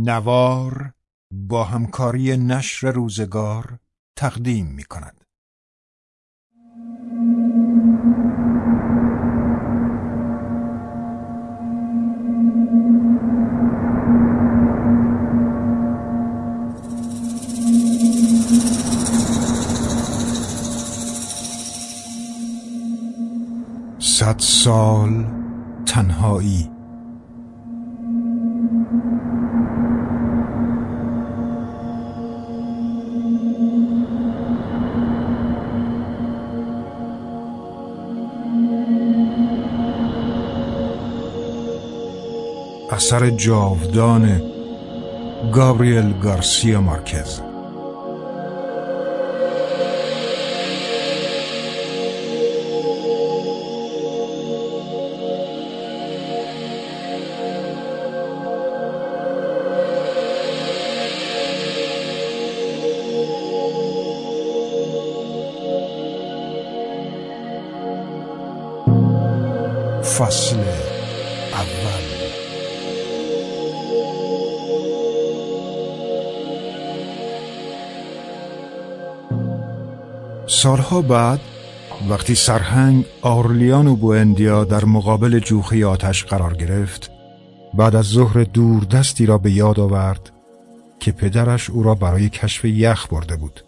نوار با همکاری نشر روزگار تقدیم می کند. صد سال تنهایی اثر جاودان گابریل گارسیا مارکز. فصل سالها بعد وقتی سرهنگ آرلیان و بوندیا در مقابل جوخه آتش قرار گرفت بعد از ظهر دور دستی را به یاد آورد که پدرش او را برای کشف یخ برده بود.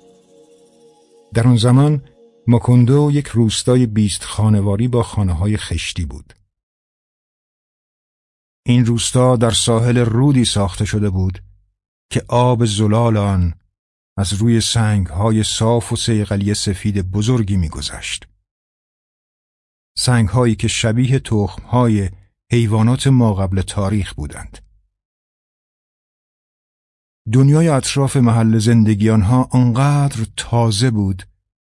در آن زمان مکندو یک روستای بیست خانواری با خانه های خشتی بود. این روستا در ساحل رودی ساخته شده بود که آب زلال آن از روی سنگ های صاف و سیغلی سفید بزرگی میگذشت. سنگ هایی که شبیه تخم های حیوانات ما قبل تاریخ بودند. دنیای اطراف محل زندگی آنها آنقدر تازه بود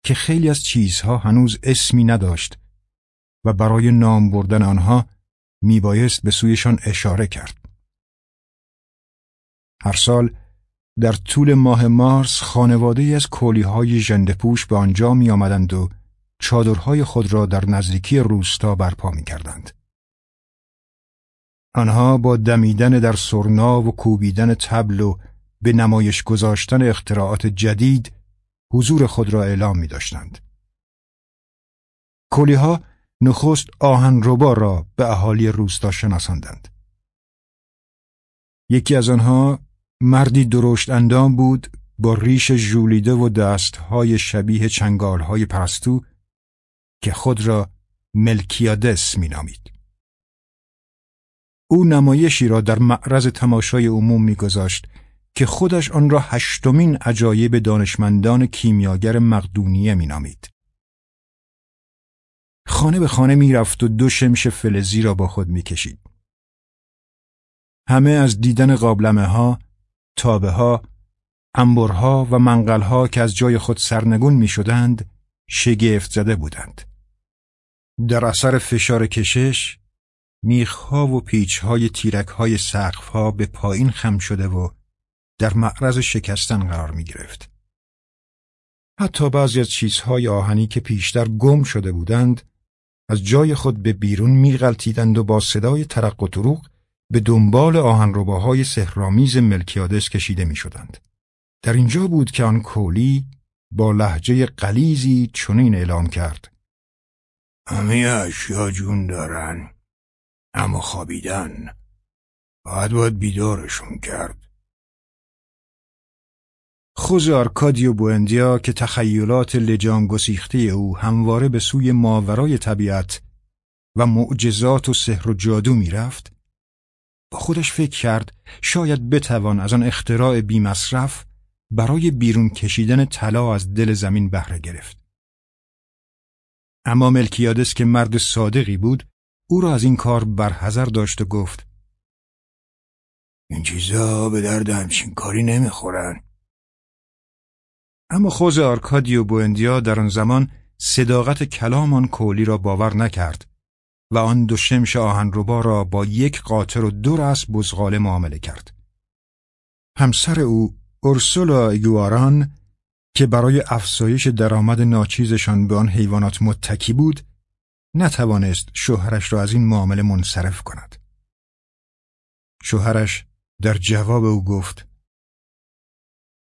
که خیلی از چیزها هنوز اسمی نداشت و برای نام بردن آنها میبایست به سویشان اشاره کرد. هر سال در طول ماه مارس خانواده از کولی های جندپوش به آنجا می آمدند و چادرهای خود را در نزدیکی روستا برپا می کردند. آنها با دمیدن در سرنا و کوبیدن تبل و به نمایش گذاشتن اختراعات جدید حضور خود را اعلام می داشتند. کولی ها نخست آهنربا را به اهالی روستا شناساندند. یکی از آنها مردی درشت اندام بود با ریش ژولیده و دستهای شبیه چنگالهای پرستو که خود را ملکیادس مینامید. او نمایشی را در معرض تماشای عموم میگذاشت که خودش آن را هشتمین عجایب دانشمندان کیمیاگر مقدونیه مینامید. خانه به خانه می‌رفت و دو شمش فلزی را با خود می‌کشید. همه از دیدن قابلمه ها، تابه ها، انبرها و منقلها که از جای خود سرنگون می شدند شگفت زده بودند. در اثر فشار کشش میخها و پیچهای تیرکهای سقفها به پایین خم شده و در معرض شکستن قرار می گرفت. حتی بعضی از چیزهای آهنی که پیشتر گم شده بودند از جای خود به بیرون میغلطیدند و با صدای ترق و به دنبال آهنرباهای سهرامیز ملکیادس کشیده می شدند. در اینجا بود که آن کولی با لحجه قلیزی چنین اعلام کرد. همه اشیا جون دارن اما خوابیدن باید باید بیدارشون کرد. خوز آرکادیو بوندیا که تخیلات لجان گسیخته او همواره به سوی ماورای طبیعت و معجزات و سحر و جادو می‌رفت با خودش فکر کرد شاید بتوان از آن اختراع مصرف برای بیرون کشیدن طلا از دل زمین بهره گرفت. اما ملکیادس که مرد صادقی بود او را از این کار برحذر داشت و گفت این چیزا به درد همچین کاری نمی‌خورن. اما خوز آرکادیو بوندیا در آن زمان صداقت کلام آن کولی را باور نکرد و آن دو شمش آهنربا را با یک قاطر و دو رس بزغاله معامله کرد. همسر او اورسولا ایگواران که برای افزایش درآمد ناچیزشان به آن حیوانات متکی بود نتوانست شوهرش را از این معامله منصرف کند. شوهرش در جواب او گفت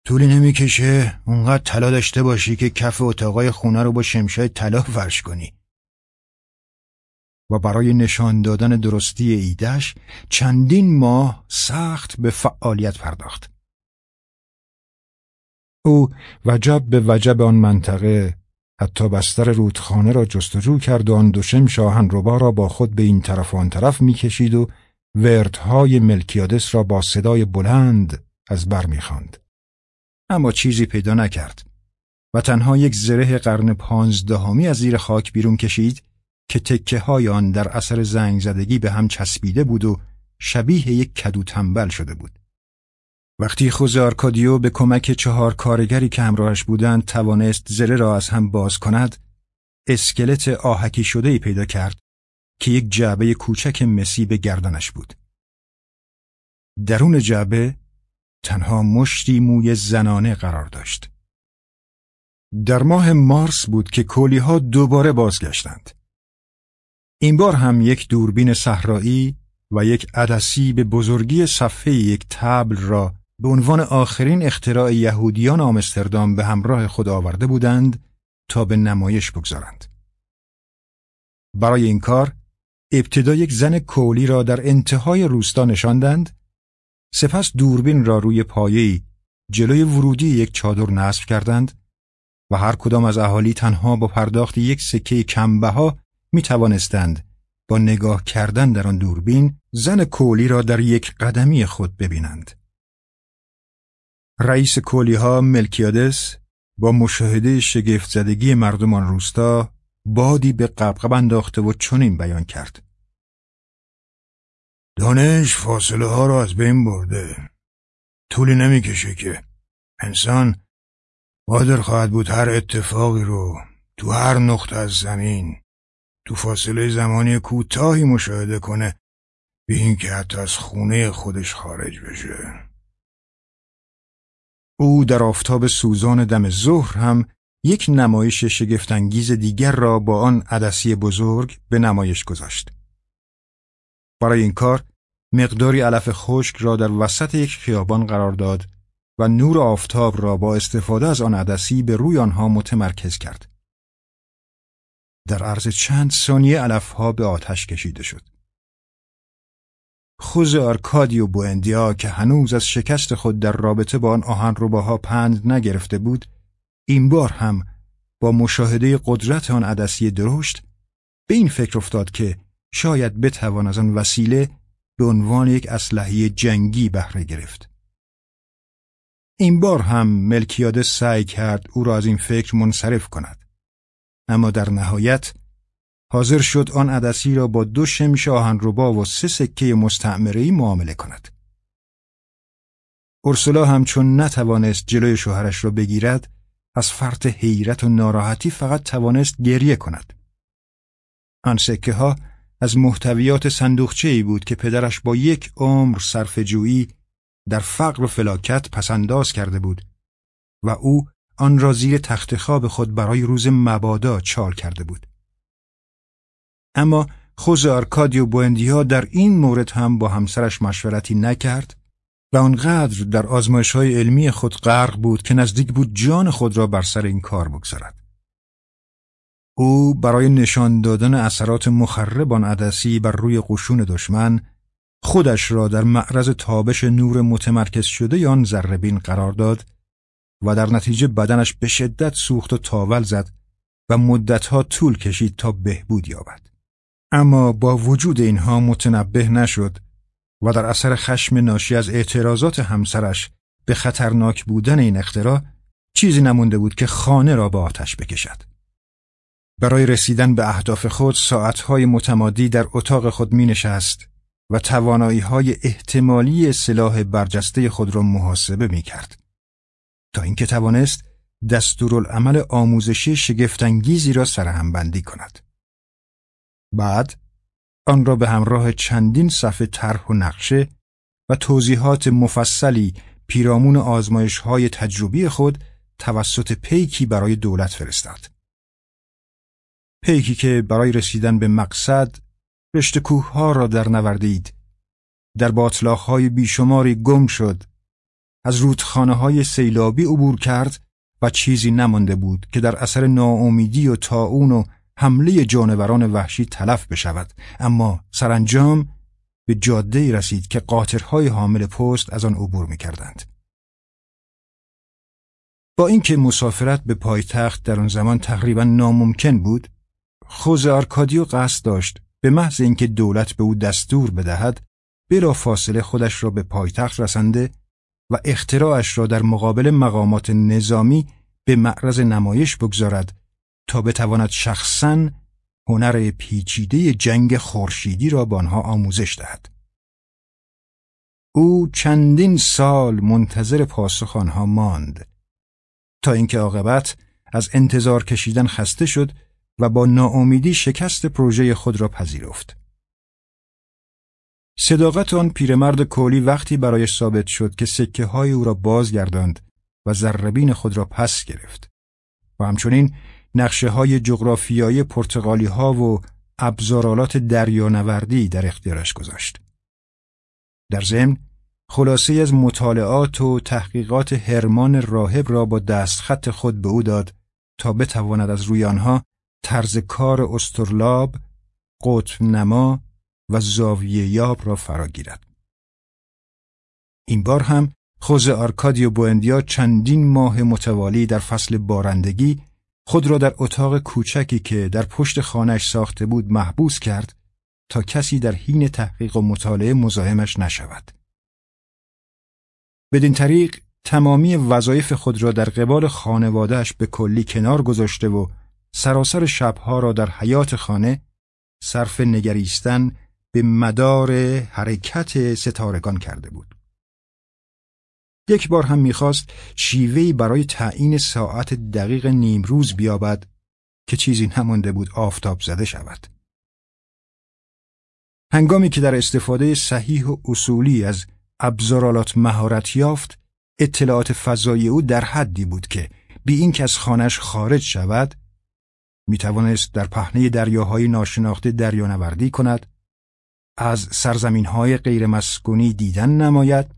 طولی نمی‌کشه اونقدر طلا داشته باشی که کف اتاقای خونه رو با شمشای طلا فرش کنی و برای نشان دادن درستی ایدش چندین ماه سخت به فعالیت پرداخت او وجب به وجب آن منطقه حتی بستر رودخانه را جستجو کرد و آن دوشم شاهن روبا را با خود به این طرف و آن طرف می‌کشید و وردهای ملکیادس را با صدای بلند از بر می‌خواند. اما چیزی پیدا نکرد و تنها یک زره قرن پانزدهمی از زیر خاک بیرون کشید که تکه های آن در اثر زنگ زدگی به هم چسبیده بود و شبیه یک کدو تنبل شده بود. وقتی خوز آرکادیو به کمک چهار کارگری که همراهش بودند توانست زره را از هم باز کند، اسکلت آهکی شده ای پیدا کرد که یک جعبه کوچک مسی به گردنش بود. درون جعبه تنها مشتی موی زنانه قرار داشت. در ماه مارس بود که کولی ها دوباره بازگشتند. این بار هم یک دوربین صحرایی و یک عدسی به بزرگی صفحه یک تبل را به عنوان آخرین اختراع یهودیان آمستردام به همراه خود آورده بودند تا به نمایش بگذارند. برای این کار ابتدا یک زن کولی را در انتهای روستا نشاندند سپس دوربین را روی پایه‌ای جلوی ورودی یک چادر نصب کردند و هر کدام از اهالی تنها با پرداخت یک سکه کمبها می توانستند با نگاه کردن در آن دوربین زن کولی را در یک قدمی خود ببینند. رئیس کولی ها ملکیادس با مشاهده شگفت زدگی مردمان روستا بادی به قبقب انداخته و چنین بیان کرد. دانش فاصله ها را از بین برده. طولی نمی‌کشه که انسان قادر خواهد بود هر اتفاقی رو تو هر نقطه از زمین تو فاصله زمانی کوتاهی مشاهده کنه به اینکه حتی از خونه خودش خارج بشه. او در آفتاب سوزان دم ظهر هم یک نمایش شگفتانگیز دیگر را با آن عدسی بزرگ به نمایش گذاشت. برای این کار مقداری علف خشک را در وسط یک خیابان قرار داد و نور آفتاب را با استفاده از آن عدسی به روی آنها متمرکز کرد. در عرض چند ثانیه علفها به آتش کشیده شد. خوز آرکادی و بوندیا که هنوز از شکست خود در رابطه با آن آهن روباها پند نگرفته بود، این بار هم با مشاهده قدرت آن عدسی درشت به این فکر افتاد که شاید بتوان از آن وسیله به عنوان یک اسلحه جنگی بهره گرفت. این بار هم ملکیاده سعی کرد او را از این فکر منصرف کند. اما در نهایت حاضر شد آن عدسی را با دو شمش آهنربا و سه سکه مستعمره معامله کند. ارسلا هم چون نتوانست جلوی شوهرش را بگیرد از فرط حیرت و ناراحتی فقط توانست گریه کند. آن سکه ها از محتویات صندوقچه ای بود که پدرش با یک عمر صرف جویی در فقر و فلاکت پسنداز کرده بود و او آن را زیر تخت خواب خود برای روز مبادا چال کرده بود. اما خوز آرکادیو بوندیا در این مورد هم با همسرش مشورتی نکرد و آنقدر در آزمایش های علمی خود غرق بود که نزدیک بود جان خود را بر سر این کار بگذارد. او برای نشان دادن اثرات مخرب آن عدسی بر روی قشون دشمن خودش را در معرض تابش نور متمرکز شده آن ذربین قرار داد و در نتیجه بدنش به شدت سوخت و تاول زد و مدتها طول کشید تا بهبود یابد. اما با وجود اینها متنبه نشد و در اثر خشم ناشی از اعتراضات همسرش به خطرناک بودن این اختراع چیزی نمونده بود که خانه را به آتش بکشد. برای رسیدن به اهداف خود ساعتهای متمادی در اتاق خود می نشست و توانایی های احتمالی سلاح برجسته خود را محاسبه می کرد. تا اینکه توانست دستورالعمل آموزشی شگفتانگیزی را سرهم بندی کند. بعد آن را به همراه چندین صفحه طرح و نقشه و توضیحات مفصلی پیرامون آزمایش های تجربی خود توسط پیکی برای دولت فرستاد. پیکی که برای رسیدن به مقصد رشته کوه ها را در نوردید در باطلاخهای بیشماری گم شد از رودخانه های سیلابی عبور کرد و چیزی نمانده بود که در اثر ناامیدی و تاون و حمله جانوران وحشی تلف بشود اما سرانجام به جاده رسید که قاطرهای حامل پست از آن عبور می کردند. با اینکه مسافرت به پایتخت در آن زمان تقریبا ناممکن بود خوز آرکادیو قصد داشت به محض اینکه دولت به او دستور بدهد بلا فاصله خودش را به پایتخت رسنده و اختراعش را در مقابل مقامات نظامی به معرض نمایش بگذارد تا بتواند شخصا هنر پیچیده جنگ خورشیدی را به آنها آموزش دهد. او چندین سال منتظر پاسخ آنها ماند تا اینکه عاقبت از انتظار کشیدن خسته شد و با ناامیدی شکست پروژه خود را پذیرفت. صداقت آن پیرمرد کولی وقتی برایش ثابت شد که سکه های او را بازگرداند و زربین خود را پس گرفت و همچنین نقشه های جغرافیایی پرتغالی ها و ابزارالات دریانوردی در اختیارش گذاشت. در ضمن خلاصه از مطالعات و تحقیقات هرمان راهب را با دستخط خود به او داد تا بتواند از روی آنها طرز کار استرلاب، قطب نما و زاویه یاب را فرا گیرد. این بار هم خوز آرکادیو بوندیا چندین ماه متوالی در فصل بارندگی خود را در اتاق کوچکی که در پشت خانش ساخته بود محبوس کرد تا کسی در حین تحقیق و مطالعه مزاحمش نشود. بدین طریق تمامی وظایف خود را در قبال خانوادهش به کلی کنار گذاشته و سراسر شبها را در حیات خانه صرف نگریستن به مدار حرکت ستارگان کرده بود. یک بار هم می‌خواست شیوهی برای تعیین ساعت دقیق نیمروز بیابد که چیزی نمانده بود آفتاب زده شود. هنگامی که در استفاده صحیح و اصولی از ابزارالات مهارت یافت، اطلاعات فضایی او در حدی بود که بی اینکه از خانش خارج شود، می توانست در پهنه دریاهای ناشناخته دریانوردی کند، از سرزمین های غیر مسکونی دیدن نماید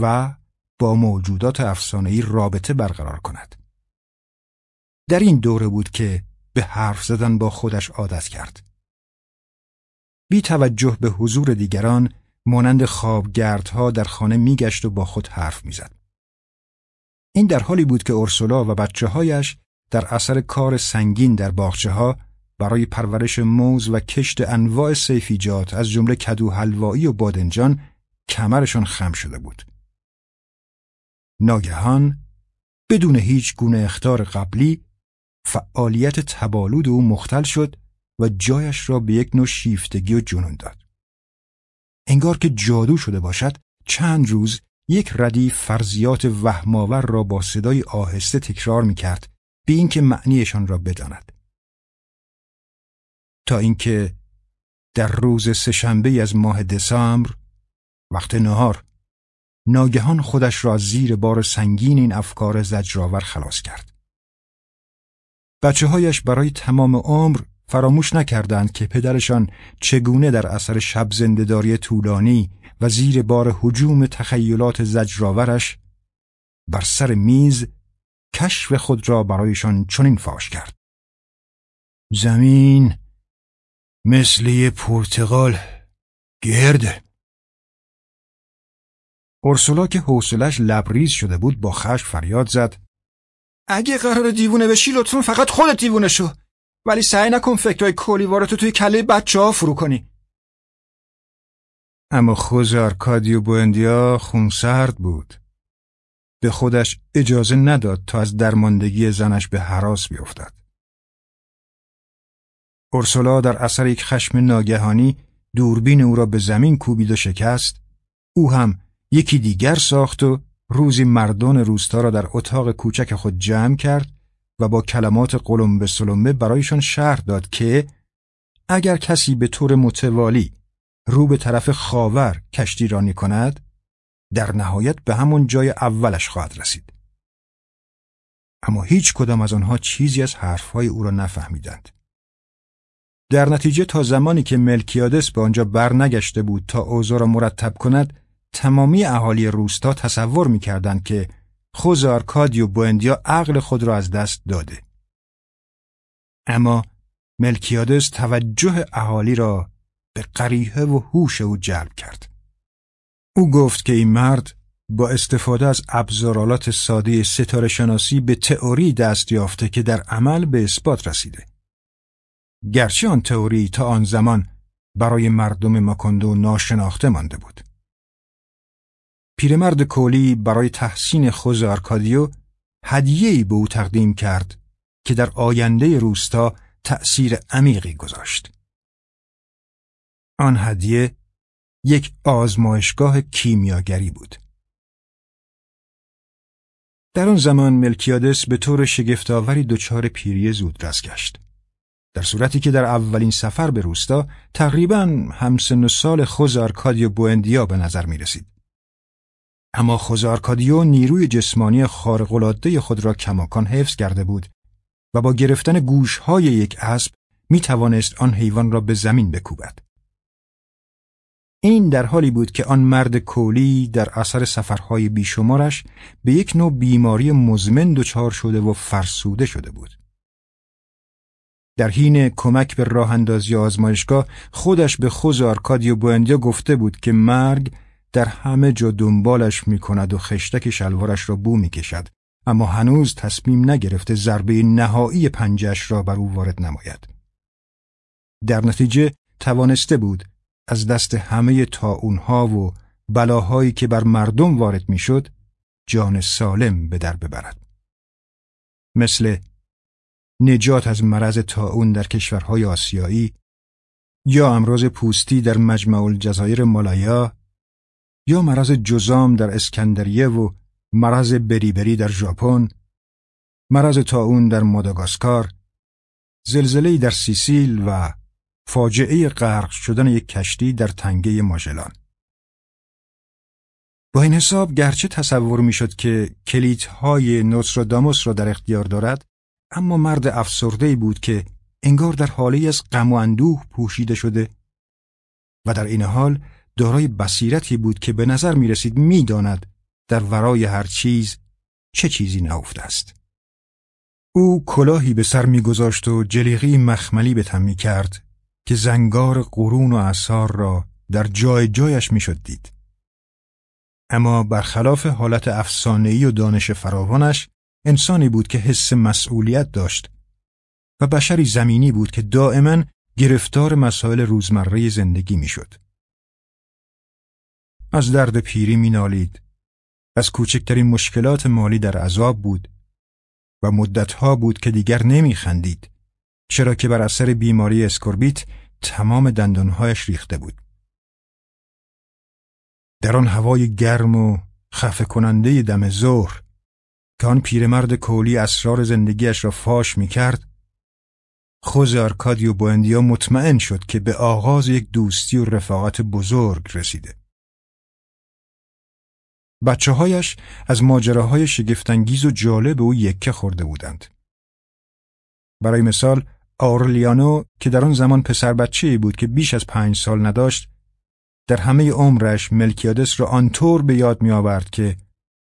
و با موجودات افسانه‌ای رابطه برقرار کند. در این دوره بود که به حرف زدن با خودش عادت کرد. بی توجه به حضور دیگران مانند خوابگردها در خانه میگشت و با خود حرف می‌زد. این در حالی بود که اورسولا و بچه هایش در اثر کار سنگین در باغچه ها برای پرورش موز و کشت انواع سیفیجات از جمله کدو حلوایی و بادنجان کمرشان خم شده بود. ناگهان بدون هیچ گونه اختار قبلی فعالیت تبالود او مختل شد و جایش را به یک نوع شیفتگی و جنون داد. انگار که جادو شده باشد چند روز یک ردیف فرضیات وهماور را با صدای آهسته تکرار می کرد به اینکه معنیشان را بداند. تا اینکه در روز سهشنبه از ماه دسامبر وقت نهار ناگهان خودش را زیر بار سنگین این افکار زجرآور خلاص کرد. بچه هایش برای تمام عمر فراموش نکردند که پدرشان چگونه در اثر شب زندهداری طولانی و زیر بار حجوم تخیلات زجرآورش بر سر میز کشف خود را برایشان چنین فاش کرد. زمین مثل پرتغال گرده. اورسولا که حوصلش لبریز شده بود با خشم فریاد زد. اگه قرار دیوونه بشی لطفا فقط خودت دیوونه شو. ولی سعی نکن فکرهای کولیوارتو توی کله بچه ها فرو کنی. اما خوز آرکادیو بوندیا خونسرد بود. به خودش اجازه نداد تا از درماندگی زنش به حراس بیفتد. اورسولا در اثر یک خشم ناگهانی دوربین او را به زمین کوبید و شکست او هم یکی دیگر ساخت و روزی مردان روستا را در اتاق کوچک خود جمع کرد و با کلمات قلم سلمه برایشان شهر داد که اگر کسی به طور متوالی رو به طرف خاور کشتی رانی کند در نهایت به همون جای اولش خواهد رسید. اما هیچ کدام از آنها چیزی از حرفهای او را نفهمیدند. در نتیجه تا زمانی که ملکیادس به آنجا برنگشته بود تا اوضاع را مرتب کند تمامی اهالی روستا تصور می‌کردند که خوز آرکادی و بوندیا عقل خود را از دست داده. اما ملکیادس توجه اهالی را به قریحه و هوش او جلب کرد. او گفت که این مرد با استفاده از ابزارالات ساده ستاره شناسی به تئوری دست یافته که در عمل به اثبات رسیده. گرچه آن تئوری تا آن زمان برای مردم ماکندو ناشناخته مانده بود. پیرمرد کولی برای تحسین خوز آرکادیو هدیه‌ای به او تقدیم کرد که در آینده روستا تأثیر عمیقی گذاشت. آن هدیه یک آزمایشگاه کیمیاگری بود. در آن زمان ملکیادس به طور شگفتآوری دچار پیری زودرس گشت. در صورتی که در اولین سفر به روستا تقریبا همسن سال خوزه آرکادیو بوندیا به نظر می رسید. اما خوزه آرکادیو نیروی جسمانی خارق‌العاده خود را کماکان حفظ کرده بود و با گرفتن گوشهای یک اسب می توانست آن حیوان را به زمین بکوبد. این در حالی بود که آن مرد کولی در اثر سفرهای بیشمارش به یک نوع بیماری مزمن دچار شده و فرسوده شده بود. در حین کمک به راه اندازی آزمایشگاه خودش به خوز آرکادیو بوندیا گفته بود که مرگ در همه جا دنبالش می کند و خشتک شلوارش را بو می کشد اما هنوز تصمیم نگرفته ضربه نهایی پنجش را بر او وارد نماید. در نتیجه توانسته بود از دست همه تاونها و بلاهایی که بر مردم وارد می‌شد جان سالم به در ببرد. مثل نجات از مرض تاون در کشورهای آسیایی یا امراض پوستی در مجمع الجزایر مالایا یا مرض جزام در اسکندریه و مرض بریبری در ژاپن مرض تاون در ماداگاسکار زلزله در سیسیل و فاجعه غرق شدن یک کشتی در تنگه ماژلان. با این حساب گرچه تصور می‌شد که کلیدهای نوستراداموس را در اختیار دارد اما مرد افسرده بود که انگار در حالی از غم و اندوه پوشیده شده و در این حال دارای بصیرتی بود که به نظر می رسید می داند در ورای هر چیز چه چیزی نهفته است. او کلاهی به سر میگذاشت و جلیقی مخملی به تن می کرد که زنگار قرون و اثار را در جای جایش می‌شد دید. اما برخلاف حالت افسانه‌ای و دانش فراوانش انسانی بود که حس مسئولیت داشت و بشری زمینی بود که دائما گرفتار مسائل روزمره زندگی می‌شد. از درد پیری مینالید از کوچکترین مشکلات مالی در عذاب بود و مدتها بود که دیگر نمیخندید چرا که بر اثر بیماری اسکوربیت تمام دندانهایش ریخته بود. در آن هوای گرم و خفه کننده دم ظهر که آن پیرمرد کولی اسرار زندگیش را فاش می کرد خوزه آرکادیو بوندیا مطمئن شد که به آغاز یک دوستی و رفاقت بزرگ رسیده. بچه هایش از ماجراهای شگفت‌انگیز و جالب او یکه خورده بودند. برای مثال آورلیانو که در آن زمان پسر بچه بود که بیش از پنج سال نداشت در همه عمرش ملکیادس را آنطور به یاد می آورد که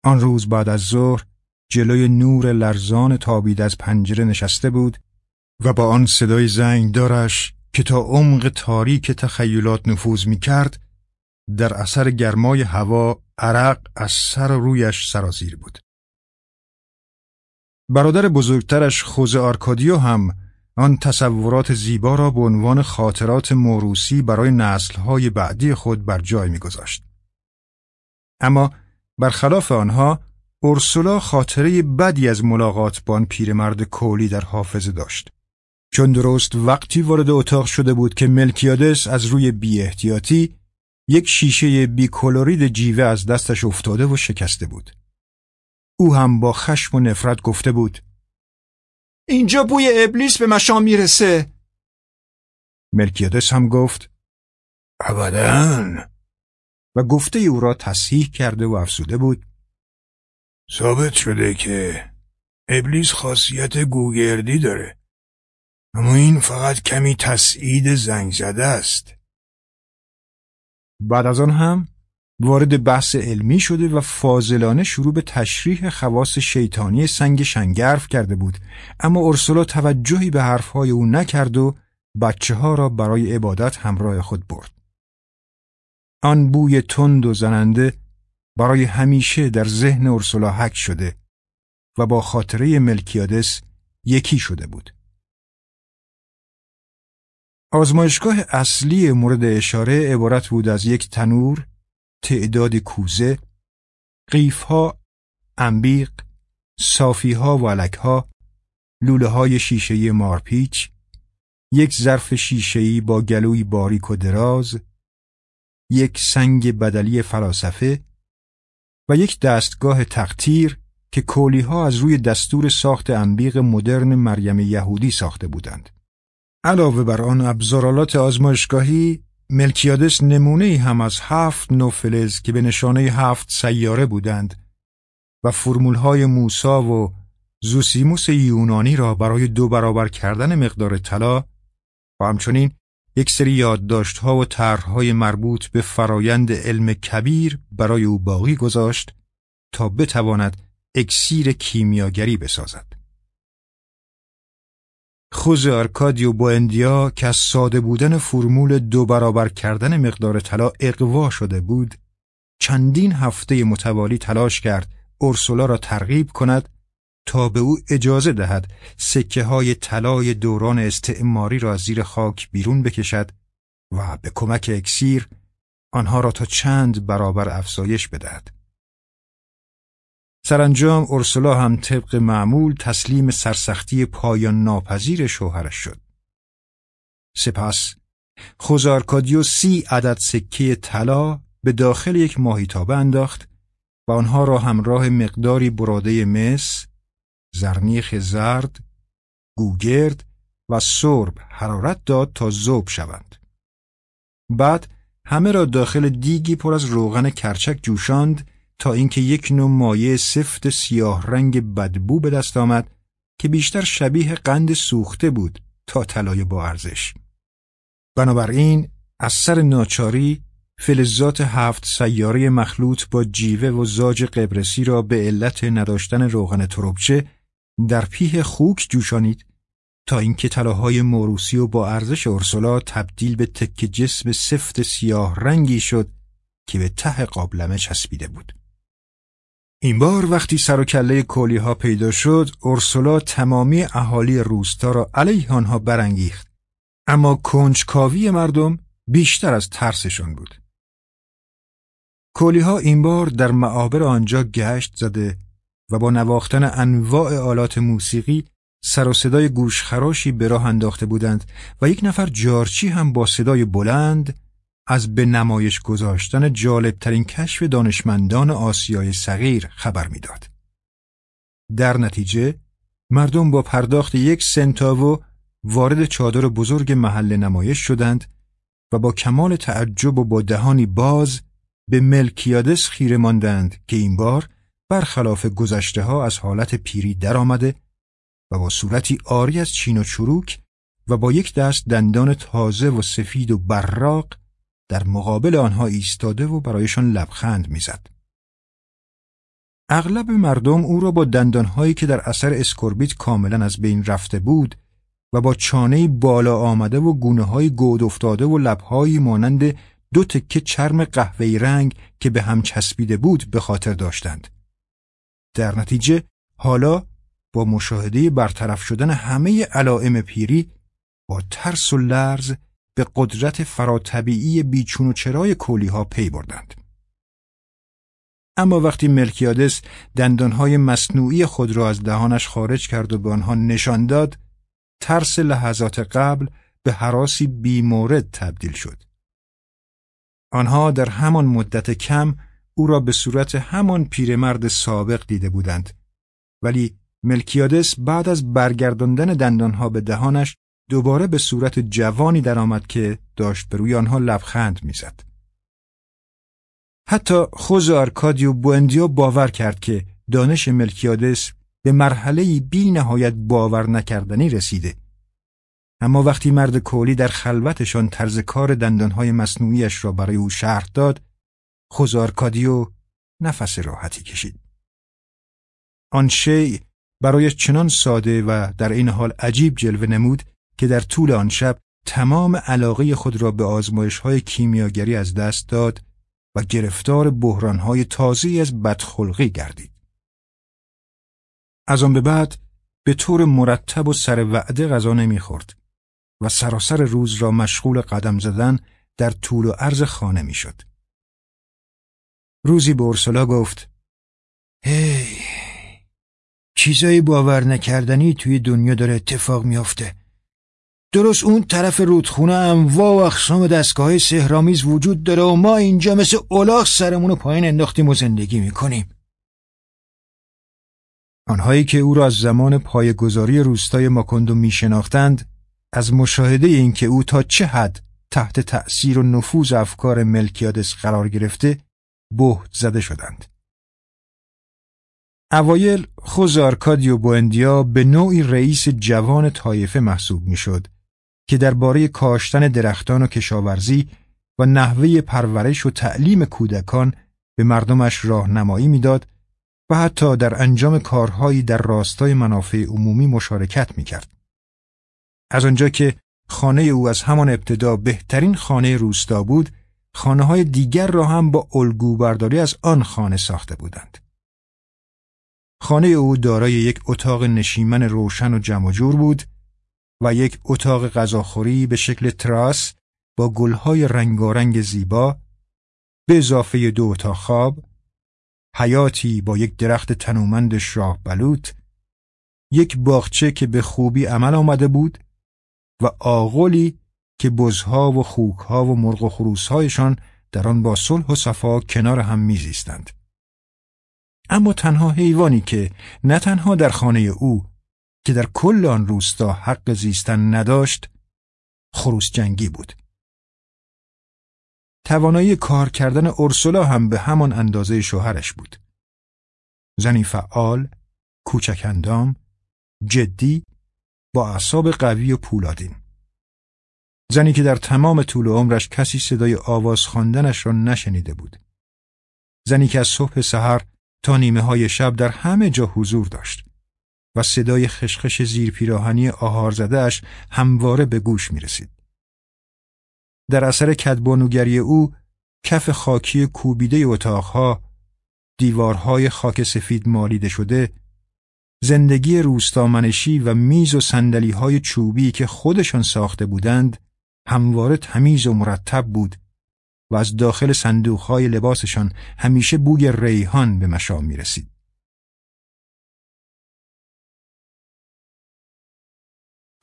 آن روز بعد از ظهر جلوی نور لرزان تابید از پنجره نشسته بود و با آن صدای زنگ دارش که تا عمق تاریک تخیلات نفوذ می کرد در اثر گرمای هوا عرق از سر رویش سرازیر بود. برادر بزرگترش خوز آرکادیو هم آن تصورات زیبا را به عنوان خاطرات موروسی برای نسلهای بعدی خود بر جای میگذاشت. اما برخلاف آنها اورسولا خاطره بدی از ملاقات با آن پیرمرد کولی در حافظه داشت. چون درست وقتی وارد اتاق شده بود که ملکیادس از روی بی احتیاطی یک شیشه بیکلورید جیوه از دستش افتاده و شکسته بود. او هم با خشم و نفرت گفته بود اینجا بوی ابلیس به مشام می‌رسه ملکیادس هم گفت ابدا و گفته او را تصحیح کرده و افسوده بود ثابت شده که ابلیس خاصیت گوگردی داره. اما این فقط کمی تسعید زنگ زده است. بعد از آن هم وارد بحث علمی شده و فاضلانه شروع به تشریح خواص شیطانی سنگ شنگرف کرده بود. اما ارسلا توجهی به حرفهای او نکرد و بچه ها را برای عبادت همراه خود برد. آن بوی تند و زننده برای همیشه در ذهن ارسلا حک شده و با خاطره ملکیادس یکی شده بود. آزمایشگاه اصلی مورد اشاره عبارت بود از یک تنور، تعداد کوزه، قیفها، انبیق، صافیها و علکها، لوله های شیشهی مارپیچ، یک ظرف شیشهی با گلوی باریک و دراز، یک سنگ بدلی فلاسفه و یک دستگاه تقطیر که کولیها از روی دستور ساخت انبیق مدرن مریم یهودی ساخته بودند. علاوه بر آن ابزارالات آزمایشگاهی ملکیادس نمونه هم از هفت فلز که به نشانه هفت سیاره بودند و فرمولهای موسا و زوسیموس یونانی را برای دو برابر کردن مقدار طلا و همچنین یک سری یادداشتها و طرحهای مربوط به فرایند علم کبیر برای او باقی گذاشت تا بتواند اکسیر کیمیاگری بسازد. خوز آرکادیو بوندیا که از ساده بودن فرمول دو برابر کردن مقدار طلا اقوا شده بود چندین هفته متوالی تلاش کرد اورسولا را ترغیب کند تا به او اجازه دهد سکه های طلای دوران استعماری را از زیر خاک بیرون بکشد و به کمک اکسیر آنها را تا چند برابر افزایش بدهد. سرانجام اورسولا هم طبق معمول تسلیم سرسختی پایان ناپذیر شوهرش شد. سپس خوزارکادیو سی عدد سکه طلا به داخل یک ماهیتابه انداخت و آنها را همراه مقداری براده مس، زرنیخ زرد، گوگرد و سرب حرارت داد تا زوب شوند. بعد همه را داخل دیگی پر از روغن کرچک جوشاند تا اینکه یک نوع مایع سفت سیاه رنگ بدبو به دست آمد که بیشتر شبیه قند سوخته بود تا طلای با ارزش. بنابراین از سر ناچاری فلزات هفت سیاره مخلوط با جیوه و زاج قبرسی را به علت نداشتن روغن تربچه در پیه خوک جوشانید تا اینکه طلاهای موروسی و با ارزش ارسلا تبدیل به تک جسم سفت سیاه رنگی شد که به ته قابلمه چسبیده بود. این بار وقتی سر و کله کولی ها پیدا شد، اورسولا تمامی اهالی روستا را علیه آنها برانگیخت. اما کنجکاوی مردم بیشتر از ترسشان بود. کولی ها این بار در معابر آنجا گشت زده و با نواختن انواع آلات موسیقی سر و صدای گوشخراشی به راه انداخته بودند و یک نفر جارچی هم با صدای بلند از به نمایش گذاشتن جالبترین کشف دانشمندان آسیای صغیر خبر می‌داد. در نتیجه مردم با پرداخت یک سنتاوو وارد چادر بزرگ محل نمایش شدند و با کمال تعجب و با دهانی باز به ملکیادس خیره ماندند که این بار برخلاف گذشته ها از حالت پیری درآمده و با صورتی آری از چین و چروک و با یک دست دندان تازه و سفید و براق در مقابل آنها ایستاده و برایشان لبخند می‌زد. اغلب مردم او را با دندانهایی که در اثر اسکوربیت کاملا از بین رفته بود و با چانه بالا آمده و گونه های گود افتاده و لبهایی مانند دو تکه چرم قهوه‌ای رنگ که به هم چسبیده بود به خاطر داشتند. در نتیجه حالا با مشاهده برطرف شدن همه علائم پیری با ترس و لرز به قدرت فراتبیعی بیچون و چرای کولی ها پی بردند. اما وقتی ملکیادس دندانهای مصنوعی خود را از دهانش خارج کرد و به آنها نشان داد، ترس لحظات قبل به حراسی بیمورد تبدیل شد. آنها در همان مدت کم او را به صورت همان پیرمرد سابق دیده بودند ولی ملکیادس بعد از برگرداندن دندانها به دهانش دوباره به صورت جوانی درآمد که داشت به روی آنها لبخند می‌زد. حتی خوز آرکادیو باور کرد که دانش ملکیادس به مرحله بی نهایت باور نکردنی رسیده اما وقتی مرد کولی در خلوتشان طرز کار دندانهای مصنوعیش را برای او شرح داد خوزارکادیو نفس راحتی کشید آن شی برای چنان ساده و در این حال عجیب جلوه نمود که در طول آن شب تمام علاقه خود را به آزمایش های کیمیاگری از دست داد و گرفتار بحران های تازه از بدخلقی گردید. از آن به بعد به طور مرتب و سر وعده غذا نمی‌خورد و سراسر روز را مشغول قدم زدن در طول و عرض خانه می‌شد. روزی به اورسولا گفت هی چیزایی باور نکردنی توی دنیا داره اتفاق میافته. درست اون طرف رودخونه انواع و اقسام دستگاه سهرامیز وجود داره و ما اینجا مثل اولاغ سرمون رو پایین انداختیم و زندگی می‌کنیم. آنهایی که او را از زمان پایگذاری روستای ماکندو میشناختند از مشاهده اینکه او تا چه حد تحت تأثیر و نفوذ افکار ملکیادس قرار گرفته بهت زده شدند. اوایل خوز آرکادیو بوندیا به نوعی رئیس جوان طایفه محسوب می‌شد که درباره کاشتن درختان و کشاورزی و نحوه پرورش و تعلیم کودکان به مردمش راهنمایی می‌داد و حتی در انجام کارهایی در راستای منافع عمومی مشارکت می‌کرد. از آنجا که خانه او از همان ابتدا بهترین خانه روستا بود، خانه های دیگر را هم با الگو برداری از آن خانه ساخته بودند. خانه او دارای یک اتاق نشیمن روشن و جمع جور بود و یک اتاق غذاخوری به شکل تراس با گلهای رنگارنگ زیبا به اضافه دو اتاق خواب حیاتی با یک درخت تنومند شاه بلوط یک باغچه که به خوبی عمل آمده بود و آغلی که بزها و خوکها و مرغ و خروسهایشان در آن با صلح و صفا کنار هم میزیستند. اما تنها حیوانی که نه تنها در خانه او که در کل آن روستا حق زیستن نداشت خروس جنگی بود. توانایی کار کردن اورسولا هم به همان اندازه شوهرش بود. زنی فعال، کوچک اندام، جدی، با اعصاب قوی و پولادین. زنی که در تمام طول عمرش کسی صدای آواز خواندنش را نشنیده بود. زنی که از صبح سحر تا نیمه های شب در همه جا حضور داشت و صدای خشخش زیر پیراهنی آهار زدهش همواره به گوش می رسید. در اثر کدبانوگری او کف خاکی کوبیده اتاقها دیوارهای خاک سفید مالیده شده زندگی روستامنشی و میز و سندلی های چوبی که خودشان ساخته بودند همواره تمیز و مرتب بود و از داخل صندوقهای لباسشان همیشه بوی ریحان به مشام می رسید.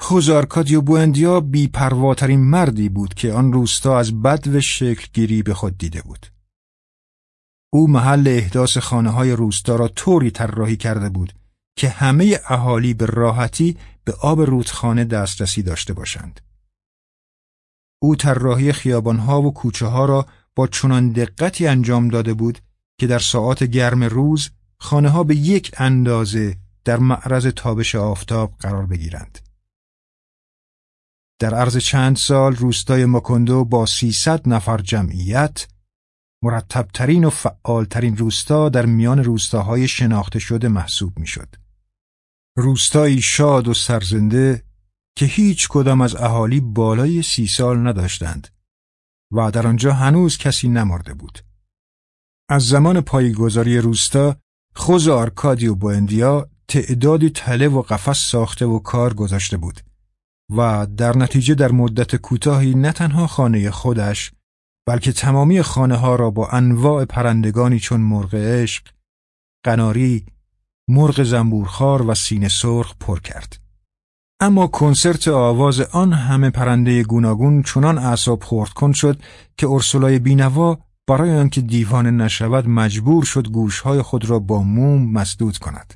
خوزارکادیو بوندیا بیپرواترین مردی بود که آن روستا از بد و شکلگیری به خود دیده بود. او محل احداث خانه های روستا را طوری طراحی کرده بود که همه اهالی به راحتی به آب رودخانه دسترسی داشته باشند. او طراحی خیابانها و کوچه ها را با چنان دقتی انجام داده بود که در ساعات گرم روز خانه ها به یک اندازه در معرض تابش آفتاب قرار بگیرند. در عرض چند سال روستای مکندو با 300 نفر جمعیت مرتبترین و فعالترین روستا در میان روستاهای شناخته شده محسوب می‌شد. روستایی شاد و سرزنده که هیچ کدام از اهالی بالای سی سال نداشتند و در آنجا هنوز کسی نمرده بود. از زمان پایگذاری روستا خوز آرکادی و بوندیا تعدادی تله و قفس ساخته و کار گذاشته بود و در نتیجه در مدت کوتاهی نه تنها خانه خودش بلکه تمامی خانه ها را با انواع پرندگانی چون مرغ عشق، قناری، مرغ زنبورخار و سینه سرخ پر کرد. اما کنسرت آواز آن همه پرنده گوناگون چنان اعصاب خورد کن شد که ارسولای بینوا برای آنکه دیوانه نشود مجبور شد گوشهای خود را با موم مسدود کند.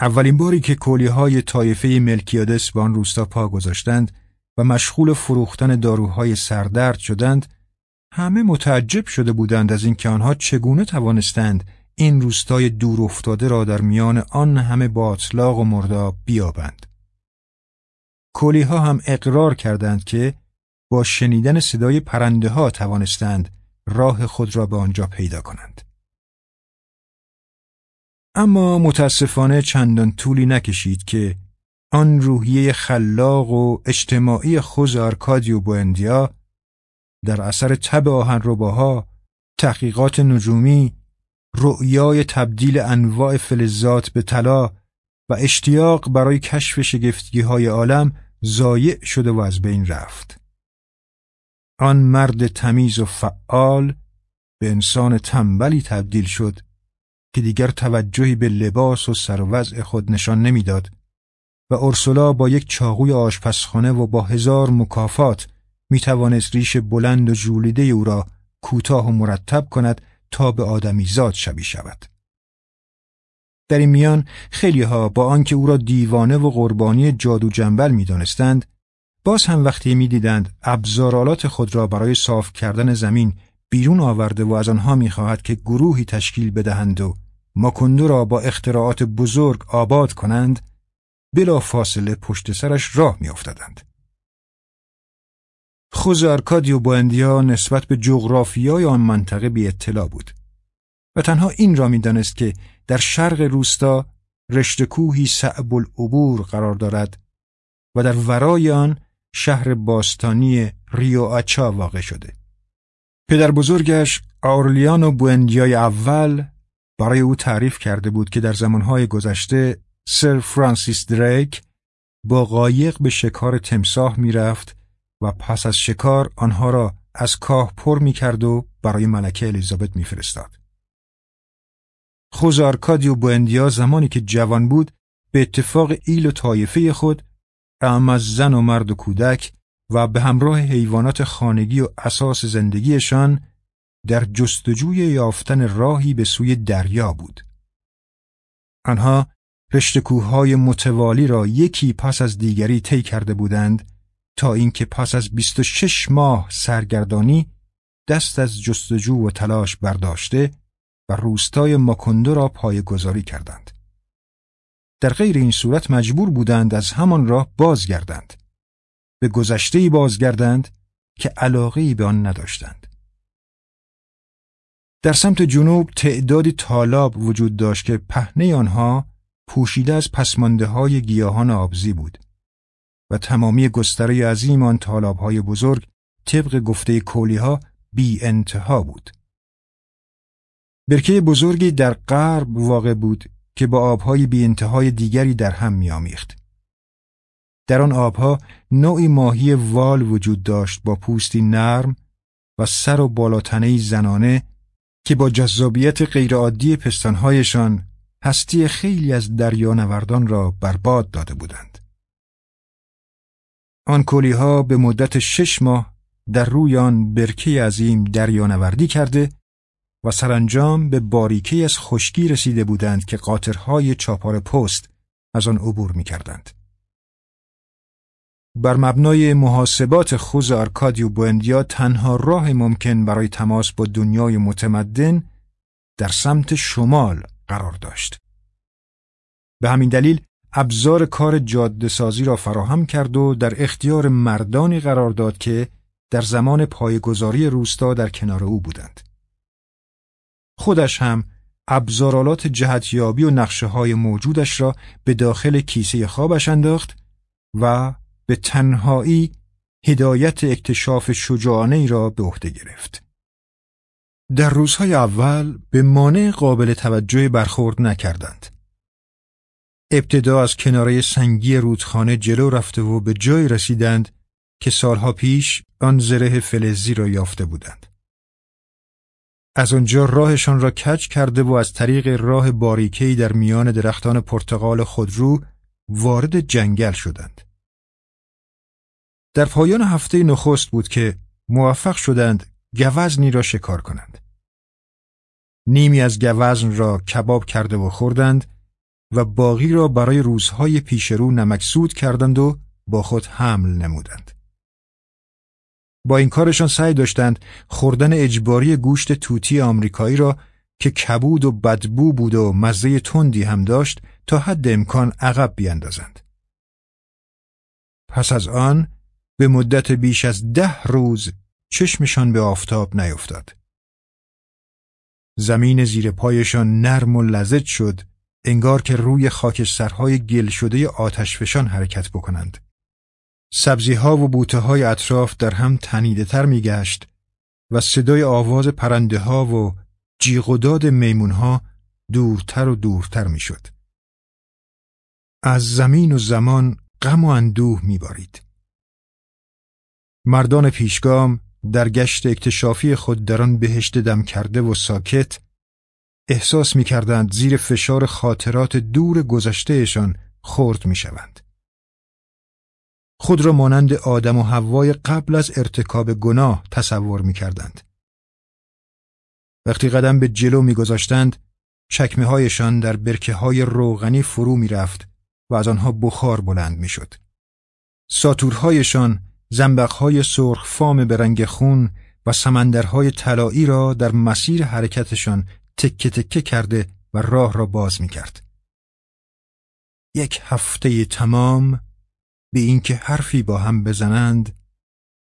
اولین باری که کولی های طایفه ملکیادس به آن روستا پا گذاشتند و مشغول فروختن داروهای سردرد شدند، همه متعجب شده بودند از اینکه آنها چگونه توانستند این روستای دور افتاده را در میان آن همه باطلاق و مرداب بیابند. کولی ها هم اقرار کردند که با شنیدن صدای پرنده ها توانستند راه خود را به آنجا پیدا کنند. اما متاسفانه چندان طولی نکشید که آن روحیه خلاق و اجتماعی خوز آرکادیو بوندیا در اثر تب آهنرباها، تحقیقات نجومی، رؤیای تبدیل انواع فلزات به طلا و اشتیاق برای کشف شگفتگی های عالم ضایع شده و از بین رفت. آن مرد تمیز و فعال به انسان تنبلی تبدیل شد که دیگر توجهی به لباس و سروزع خود نشان نمی‌داد و اورسولا با یک چاقوی آشپزخانه و با هزار مکافات می توانست ریش بلند و جولیده او را کوتاه و مرتب کند تا به آدمیزاد شبیه شود. در این میان خیلی ها با آنکه او را دیوانه و قربانی جادو جنبل می دانستند، باز هم وقتی می دیدند ابزارالات خود را برای صاف کردن زمین بیرون آورده و از آنها می خواهد که گروهی تشکیل بدهند و ماکندو را با اختراعات بزرگ آباد کنند بلا فاصله پشت سرش راه می افتادند. خوز ارکادیو باندیا نسبت به جغرافیای آن منطقه بی اطلاع بود و تنها این را می‌دانست که در شرق روستا رشته کوهی صعب العبور قرار دارد و در ورای آن شهر باستانی ریو آچا واقع شده. پدر بزرگش آورلیانو بوندیای اول برای او تعریف کرده بود که در زمانهای گذشته سر فرانسیس دریک با قایق به شکار تمساه می‌رفت و پس از شکار آنها را از کاه پر می کرد و برای ملکه الیزابت میفرستاد. خوز آرکادیو بوندیا زمانی که جوان بود به اتفاق ایل و طایفه خود اعم از زن و مرد و کودک و به همراه حیوانات خانگی و اساس زندگیشان در جستجوی یافتن راهی به سوی دریا بود. آنها رشتکوهای متوالی را یکی پس از دیگری طی کرده بودند تا اینکه پس از 26 ماه سرگردانی دست از جستجو و تلاش برداشته و روستای ماکندو را گذاری کردند. در غیر این صورت مجبور بودند از همان راه بازگردند. به گذشته بازگردند که علاقه به آن نداشتند. در سمت جنوب تعدادی تالاب وجود داشت که پهنه آنها پوشیده از پسمانده های گیاهان آبزی بود و تمامی گستره عظیم آن تالاب های بزرگ طبق گفته کولی ها بی انتها بود. برکه بزرگی در غرب واقع بود که با آبهای بی انتهای دیگری در هم میآمیخت. در آن آبها نوعی ماهی وال وجود داشت با پوستی نرم و سر و بالاتنه زنانه که با جذابیت غیرعادی پستانهایشان هستی خیلی از دریانوردان را برباد داده بودند. آن ها به مدت شش ماه در روی آن برکه عظیم دریانوردی کرده و سرانجام به باریکی از خشکی رسیده بودند که قاطرهای چاپار پست از آن عبور می کردند. بر مبنای محاسبات خوز آرکادیو بوندیا تنها راه ممکن برای تماس با دنیای متمدن در سمت شمال قرار داشت. به همین دلیل ابزار کار جاده سازی را فراهم کرد و در اختیار مردانی قرار داد که در زمان پایگذاری روستا در کنار او بودند. خودش هم ابزارالات جهتیابی و نقشه های موجودش را به داخل کیسه خوابش انداخت و به تنهایی هدایت اکتشاف شجاعانه را به عهده گرفت. در روزهای اول به مانع قابل توجه برخورد نکردند. ابتدا از کناره سنگی رودخانه جلو رفته و به جای رسیدند که سالها پیش آن زره فلزی را یافته بودند. از آنجا راهشان را کج کرده و از طریق راه باریکهی در میان درختان پرتقال خودرو وارد جنگل شدند. در پایان هفته نخست بود که موفق شدند گوزنی را شکار کنند. نیمی از گوزن را کباب کرده و خوردند و باقی را برای روزهای پیشرو نمکسود کردند و با خود حمل نمودند. با این کارشان سعی داشتند خوردن اجباری گوشت توتی آمریکایی را که کبود و بدبو بود و مزه تندی هم داشت تا حد امکان عقب بیاندازند. پس از آن به مدت بیش از ده روز چشمشان به آفتاب نیفتاد. زمین زیر پایشان نرم و لزج شد انگار که روی خاکسترهای گل شده آتشفشان حرکت بکنند. سبزی ها و بوته های اطراف در هم تنیده تر می گشت و صدای آواز پرنده ها و جیغ و داد میمون ها دورتر و دورتر می شد. از زمین و زمان غم و اندوه می بارید. مردان پیشگام در گشت اکتشافی خود در آن بهشت دم کرده و ساکت احساس می کردند زیر فشار خاطرات دور گذشتهشان خورد می شوند. خود را مانند آدم و حوای قبل از ارتکاب گناه تصور می کردند. وقتی قدم به جلو می گذاشتند چکمه هایشان در برکه های روغنی فرو می رفت و از آنها بخار بلند می شد. ساتورهایشان زنبقهای سرخ فام به رنگ خون و سمندرهای طلایی را در مسیر حرکتشان تکه تکه کرده و راه را باز می کرد. یک هفته تمام به اینکه حرفی با هم بزنند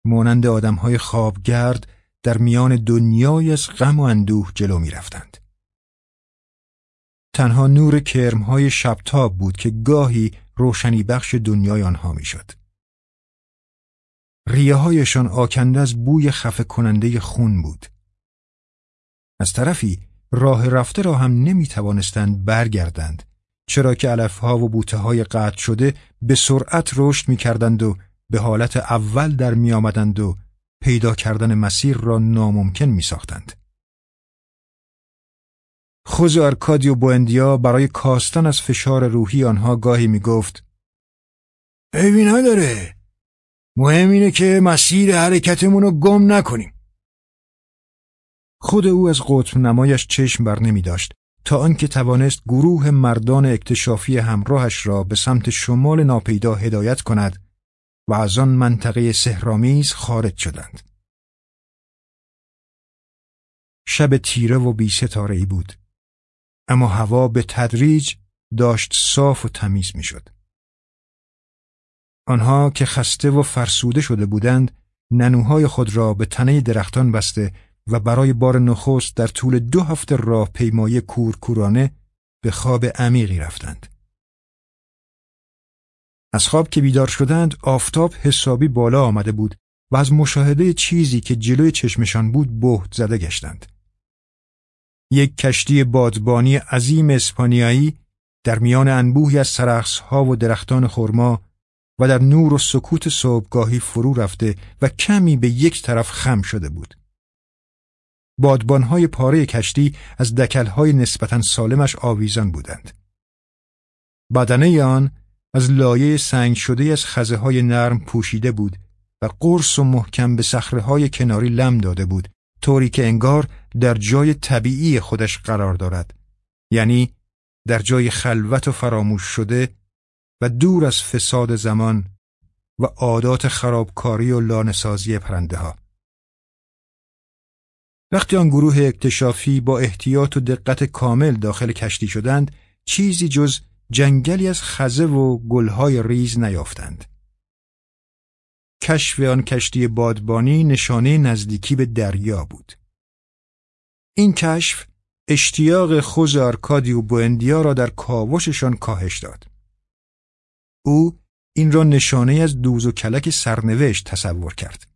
مانند آدمهای خوابگرد در میان دنیای از غم و اندوه جلو می رفتند. تنها نور کرمهای شبتاب بود که گاهی روشنی بخش دنیای آنها می شد. ریه هایشان آکنده از بوی خفه کننده خون بود. از طرفی راه رفته را هم نمی توانستند برگردند چرا که علفها و بوته های قطع شده به سرعت رشد می کردند و به حالت اول در می آمدند و پیدا کردن مسیر را ناممکن می ساختند. خوز ارکادی و بوندیا برای کاستن از فشار روحی آنها گاهی می گفت عیبی نداره مهم اینه که مسیر حرکتمون رو گم نکنیم خود او از قطب نمایش چشم بر نمی داشت تا آنکه توانست گروه مردان اکتشافی همراهش را به سمت شمال ناپیدا هدایت کند و از آن منطقه سهرامیز خارج شدند. شب تیره و بی ستاره ای بود اما هوا به تدریج داشت صاف و تمیز می‌شد. آنها که خسته و فرسوده شده بودند ننوهای خود را به تنه درختان بسته و برای بار نخست در طول دو هفته راه پیمایی کورکورانه به خواب عمیقی رفتند. از خواب که بیدار شدند آفتاب حسابی بالا آمده بود و از مشاهده چیزی که جلوی چشمشان بود بهت زده گشتند. یک کشتی بادبانی عظیم اسپانیایی در میان انبوهی از سرخصها و درختان خرما و در نور و سکوت صبحگاهی فرو رفته و کمی به یک طرف خم شده بود. بادبانهای پاره کشتی از دکلهای نسبتا سالمش آویزان بودند. بدنه آن از لایه سنگ شده از خزه های نرم پوشیده بود و قرص و محکم به صخره های کناری لم داده بود طوری که انگار در جای طبیعی خودش قرار دارد یعنی در جای خلوت و فراموش شده و دور از فساد زمان و عادات خرابکاری و لانسازی پرنده ها. وقتی آن گروه اکتشافی با احتیاط و دقت کامل داخل کشتی شدند چیزی جز جنگلی از خزه و گلهای ریز نیافتند. کشف آن کشتی بادبانی نشانه نزدیکی به دریا بود. این کشف اشتیاق خوز آرکادی و بوندیا را در کاوششان کاهش داد. او این را نشانه از دوز و کلک سرنوشت تصور کرد.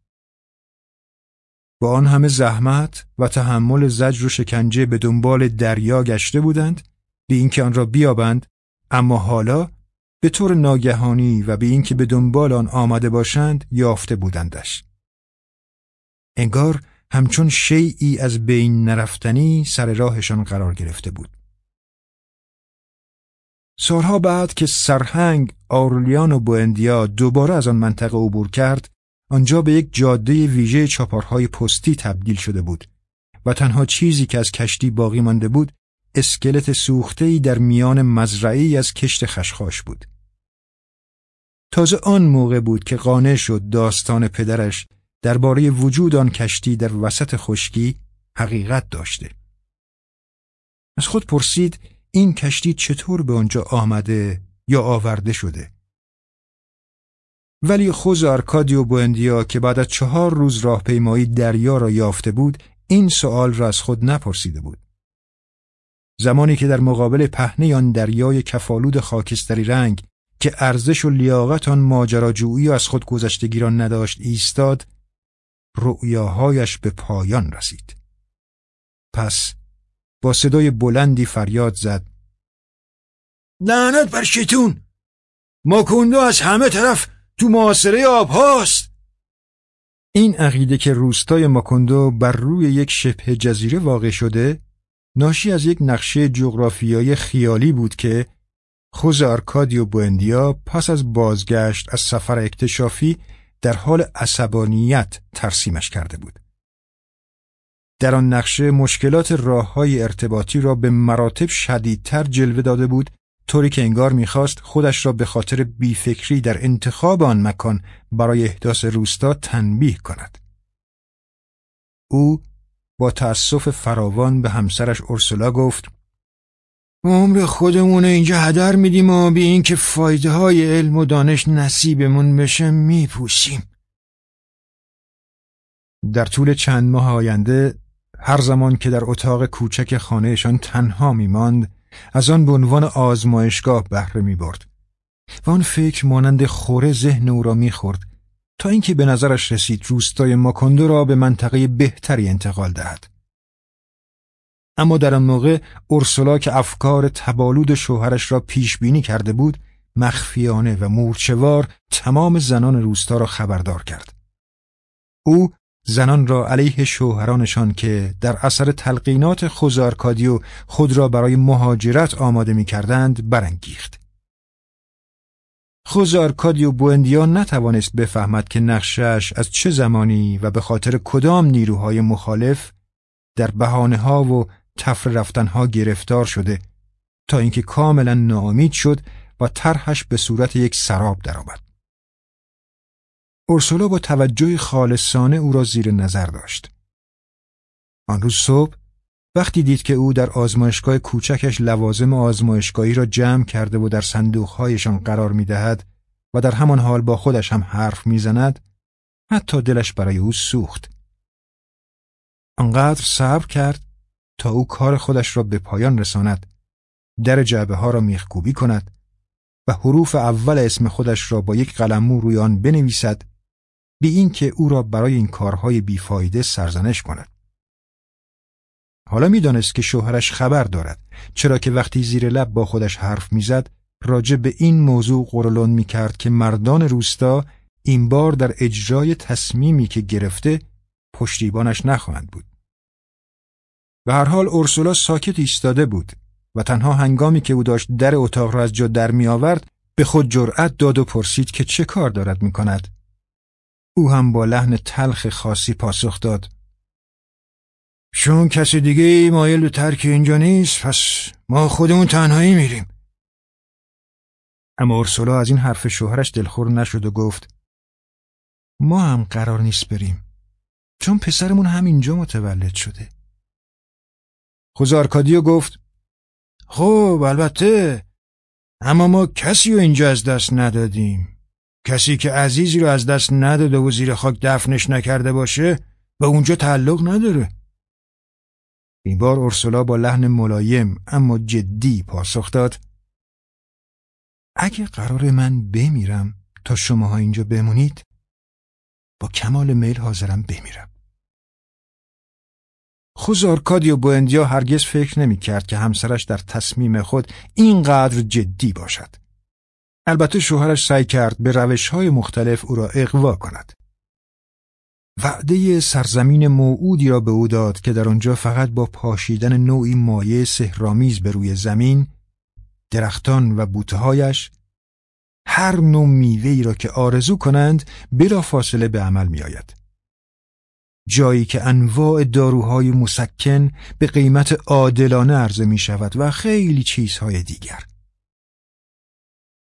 با آن همه زحمت و تحمل زجر و شکنجه به دنبال دریا گشته بودند به اینکه آن را بیابند اما حالا به طور ناگهانی و به اینکه به دنبال آن آمده باشند یافته بودندش. انگار همچون شیعی از بین نرفتنی سر راهشان قرار گرفته بود. سالها بعد که سرهنگ آرولیان و بوندیا دوباره از آن منطقه عبور کرد آنجا به یک جاده ویژه چاپارهای پستی تبدیل شده بود و تنها چیزی که از کشتی باقی مانده بود اسکلت سوخته‌ای در میان مزرعی از کشت خشخاش بود. تازه آن موقع بود که قانع شد داستان پدرش درباره وجود آن کشتی در وسط خشکی حقیقت داشته. از خود پرسید این کشتی چطور به آنجا آمده یا آورده شده؟ ولی خوز آرکادیو بوندیا که بعد از چهار روز راهپیمایی دریا را یافته بود این سوال را از خود نپرسیده بود. زمانی که در مقابل پهنه آن دریای کفالود خاکستری رنگ که ارزش و لیاقت آن ماجراجویی از خود گذشتگی را نداشت ایستاد رؤیاهایش به پایان رسید. پس با صدای بلندی فریاد زد. لعنت بر شیطون! ماکوندو از همه طرف تو معاصره آب هاست این عقیده که روستای ماکوندو بر روی یک شبه جزیره واقع شده ناشی از یک نقشه جغرافیایی خیالی بود که خوز آرکادیو بوندیا پس از بازگشت از سفر اکتشافی در حال عصبانیت ترسیمش کرده بود. در آن نقشه مشکلات راه های ارتباطی را به مراتب شدیدتر جلوه داده بود طوری که انگار می‌خواست خودش را به خاطر بیفکری در انتخاب آن مکان برای احداث روستا تنبیه کند. او با تأسف فراوان به همسرش اورسولا گفت عمر خودمون اینجا هدر میدیم و بی اینکه فایده های علم و دانش نصیبمون بشه میپوسیم. در طول چند ماه آینده هر زمان که در اتاق کوچک خانهشان تنها میماند از آن به عنوان آزمایشگاه بهره می‌برد و آن فکر مانند خوره ذهن او را می‌خورد تا اینکه به نظرش رسید روستای ماکندو را به منطقه بهتری انتقال دهد. اما در آن موقع اورسولا که افکار تبالود شوهرش را پیش بینی کرده بود مخفیانه و مورچوار تمام زنان روستا را خبردار کرد. او زنان را علیه شوهرانشان که در اثر تلقینات خوزارکادیو خود را برای مهاجرت آماده می کردند برانگیخت. خوزارکادیو بوندیا نتوانست بفهمد که نقشش از چه زمانی و به خاطر کدام نیروهای مخالف در بهانه ها و تفر رفتن ها گرفتار شده تا اینکه کاملا ناامید شد و طرحش به صورت یک سراب درآمد. اورسولا با توجه خالصانه او را زیر نظر داشت. آن روز صبح وقتی دید که او در آزمایشگاه کوچکش لوازم آزمایشگاهی را جمع کرده و در صندوقهایشان قرار می دهد و در همان حال با خودش هم حرف می‌زند حتی دلش برای او سوخت. آنقدر صبر کرد تا او کار خودش را به پایان رساند در جعبه ها را میخکوبی کند و حروف اول اسم خودش را با یک قلمو روی آن بنویسد بی اینکه او را برای این کارهای بیفایده سرزنش کند. حالا می‌دانست که شوهرش خبر دارد چرا که وقتی زیر لب با خودش حرف می‌زد راجع به این موضوع قرولون می‌کرد که مردان روستا این بار در اجرای تصمیمی که گرفته پشتیبانش نخواهند بود. به هر حال اورسولا ساکت ایستاده بود و تنها هنگامی که او داشت در اتاق را از جا در می آورد به خود جرأت داد و پرسید که چه کار دارد می کند. او هم با لحن تلخ خاصی پاسخ داد. چون کسی دیگه مایل به ترک اینجا نیست پس ما خودمون تنهایی میریم. اما ارسولا از این حرف شوهرش دلخور نشد و گفت ما هم قرار نیست بریم چون پسرمون همینجا متولد شده. خوزارکادیو گفت خب البته اما ما کسی رو اینجا از دست ندادیم. کسی که عزیزی رو از دست نداده و زیر خاک دفنش نکرده باشه به اونجا تعلق نداره. این بار ارسولا با لحن ملایم اما جدی پاسخ داد اگه قرار من بمیرم تا شماها اینجا بمونید با کمال میل حاضرم بمیرم. خوز آرکادیو بوندیا هرگز فکر نمی کرد که همسرش در تصمیم خود اینقدر جدی باشد. البته شوهرش سعی کرد به روش های مختلف او را اقوا کند. وعده سرزمین موعودی را به او داد که در آنجا فقط با پاشیدن نوعی مایه سهرامیز به روی زمین درختان و بوتههایش هر نوع میوه‌ای را که آرزو کنند بلا فاصله به عمل می آید. جایی که انواع داروهای مسکن به قیمت عادلانه عرضه می شود و خیلی چیزهای دیگر.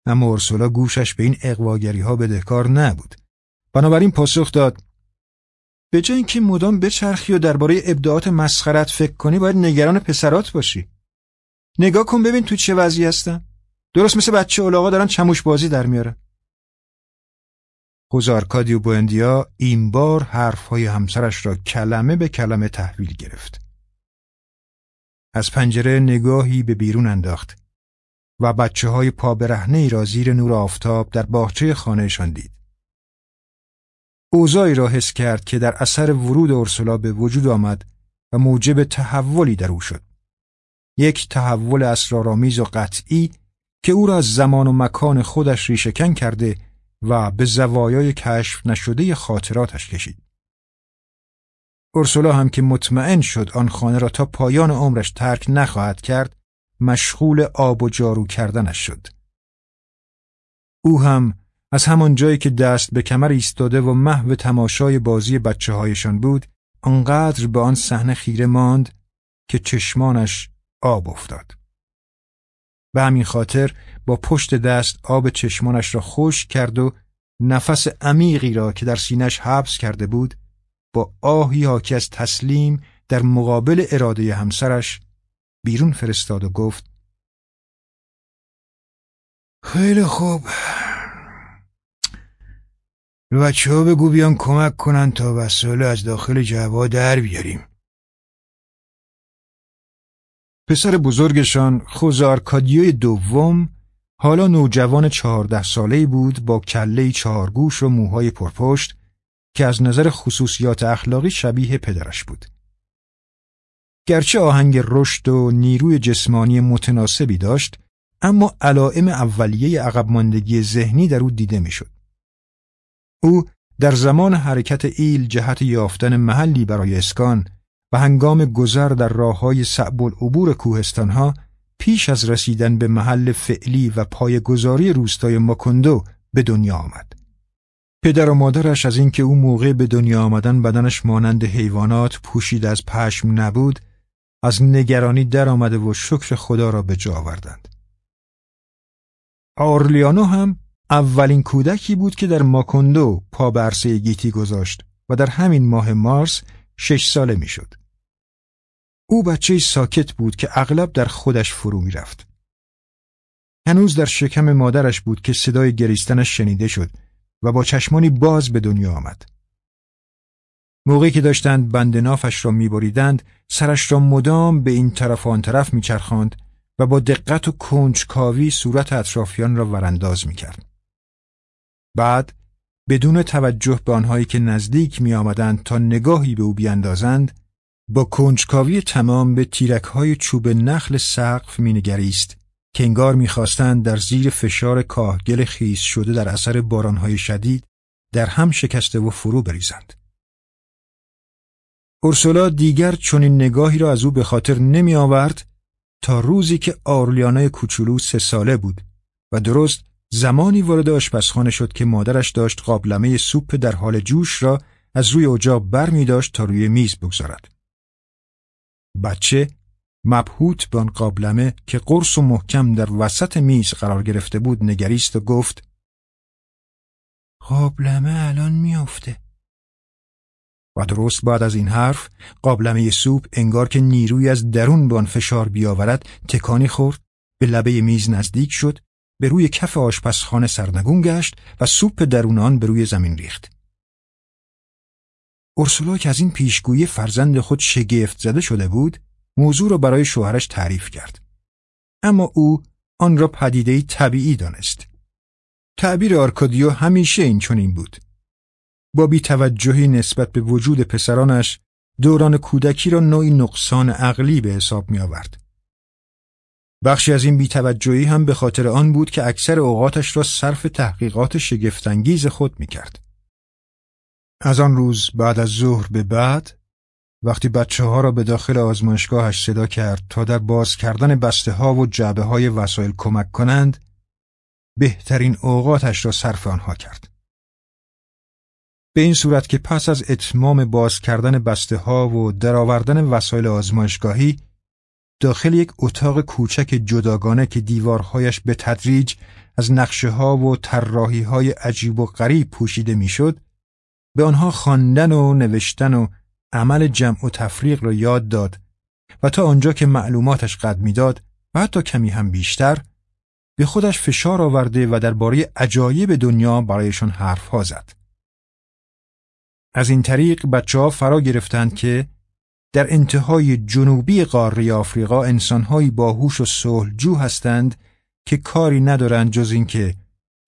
اما ارسولا گوشش به این اقواگری ها بدهکار نبود. بنابراین پاسخ داد به جای اینکه مدام بچرخی و درباره ابداعات مسخرت فکر کنی باید نگران پسرات باشی. نگاه کن ببین تو چه وضعی هستن. درست مثل بچه اولاغا دارن چموش بازی در میارن. خوزارکادی و بوندیا این بار حرفهای همسرش را کلمه به کلمه تحویل گرفت. از پنجره نگاهی به بیرون انداخت. و بچه های پا برهنه را زیر نور آفتاب در باغچه خانهشان دید. اوضاعی را حس کرد که در اثر ورود اورسولا به وجود آمد و موجب تحولی در او شد. یک تحول اسرارآمیز و قطعی که او را از زمان و مکان خودش ریشهکن کرده و به زوایای کشف نشده خاطراتش کشید. اورسولا هم که مطمئن شد آن خانه را تا پایان عمرش ترک نخواهد کرد مشغول آب و جارو کردنش شد. او هم از همان جایی که دست به کمر ایستاده و محو تماشای بازی بچه هایشان بود آنقدر به آن صحنه خیره ماند که چشمانش آب افتاد. به همین خاطر با پشت دست آب چشمانش را خوش کرد و نفس عمیقی را که در سینش حبس کرده بود با آهی حاکی از تسلیم در مقابل اراده همسرش بیرون فرستاد و گفت خیلی خوب به بچه ها بگو بیان کمک کنن تا وسایل از داخل جوا در بیاریم پسر بزرگشان خوزارکادیوی دوم حالا نوجوان چهارده ساله‌ای بود با کله چهارگوش و موهای پرپشت که از نظر خصوصیات اخلاقی شبیه پدرش بود. گرچه آهنگ رشد و نیروی جسمانی متناسبی داشت اما علائم اولیه عقب ماندگی ذهنی در او دیده می‌شد. او در زمان حرکت ایل جهت یافتن محلی برای اسکان و هنگام گذر در راه های صعب العبور کوهستانها پیش از رسیدن به محل فعلی و پایگذاری روستای ماکندو به دنیا آمد. پدر و مادرش از اینکه او موقع به دنیا آمدن بدنش مانند حیوانات پوشید از پشم نبود از نگرانی درآمده و شکر خدا را به جا آوردند. آرلیانو هم اولین کودکی بود که در ماکندو پا برسه گیتی گذاشت و در همین ماه مارس شش ساله می‌شد. او بچه ساکت بود که اغلب در خودش فرو می‌رفت. هنوز در شکم مادرش بود که صدای گریستنش شنیده شد و با چشمانی باز به دنیا آمد. موقعی که داشتند بند نافش را میبریدند سرش را مدام به این طرف و آن طرف میچرخاند و با دقت و کنجکاوی صورت اطرافیان را ورانداز می‌کرد. بعد بدون توجه به آنهایی که نزدیک می آمدند تا نگاهی به او بیاندازند با کنجکاوی تمام به تیرک های چوب نخل سقف مینگریست که انگار می‌خواستند در زیر فشار کاهگل خیس شده در اثر بارانهای شدید در هم شکسته و فرو بریزند. اورسولا دیگر چنین نگاهی را از او به خاطر نمی آورد تا روزی که آرلیانای کوچولو سه ساله بود و درست زمانی وارد آشپزخانه شد که مادرش داشت قابلمه سوپ در حال جوش را از روی اجاق بر می داشت تا روی میز بگذارد. بچه مبهوت به آن قابلمه که قرص و محکم در وسط میز قرار گرفته بود نگریست و گفت قابلمه الان میافته و درست بعد از این حرف قابلمه سوپ انگار که نیروی از درون به آن فشار بیاورد تکانی خورد به لبه میز نزدیک شد به روی کف آشپزخانه سرنگون گشت و سوپ درون آن به روی زمین ریخت. اورسولا که از این پیشگویی فرزند خود شگفت زده شده بود موضوع را برای شوهرش تعریف کرد. اما او آن را پدیده طبیعی دانست. تعبیر آرکادیو همیشه این چنین بود. با بیتوجهی نسبت به وجود پسرانش دوران کودکی را نوعی نقصان عقلی به حساب می آورد. بخشی از این بیتوجهی هم به خاطر آن بود که اکثر اوقاتش را صرف تحقیقات شگفتانگیز خود می کرد. از آن روز بعد از ظهر به بعد وقتی بچه ها را به داخل آزمایشگاهش صدا کرد تا در باز کردن بسته ها و جعبه های وسایل کمک کنند بهترین اوقاتش را صرف آنها کرد. به این صورت که پس از اتمام باز کردن بسته ها و درآوردن وسایل آزمایشگاهی داخل یک اتاق کوچک جداگانه که دیوارهایش به تدریج از نقشه ها و طراحی های عجیب و غریب پوشیده می‌شد به آنها خواندن و نوشتن و عمل جمع و تفریق را یاد داد و تا آنجا که معلوماتش قد می‌داد و حتی کمی هم بیشتر به خودش فشار آورده و درباره عجایب دنیا برایشان حرفها زد. از این طریق بچه ها فرا گرفتند که در انتهای جنوبی قاره آفریقا انسانهایی باهوش و صلحجو هستند که کاری ندارند جز اینکه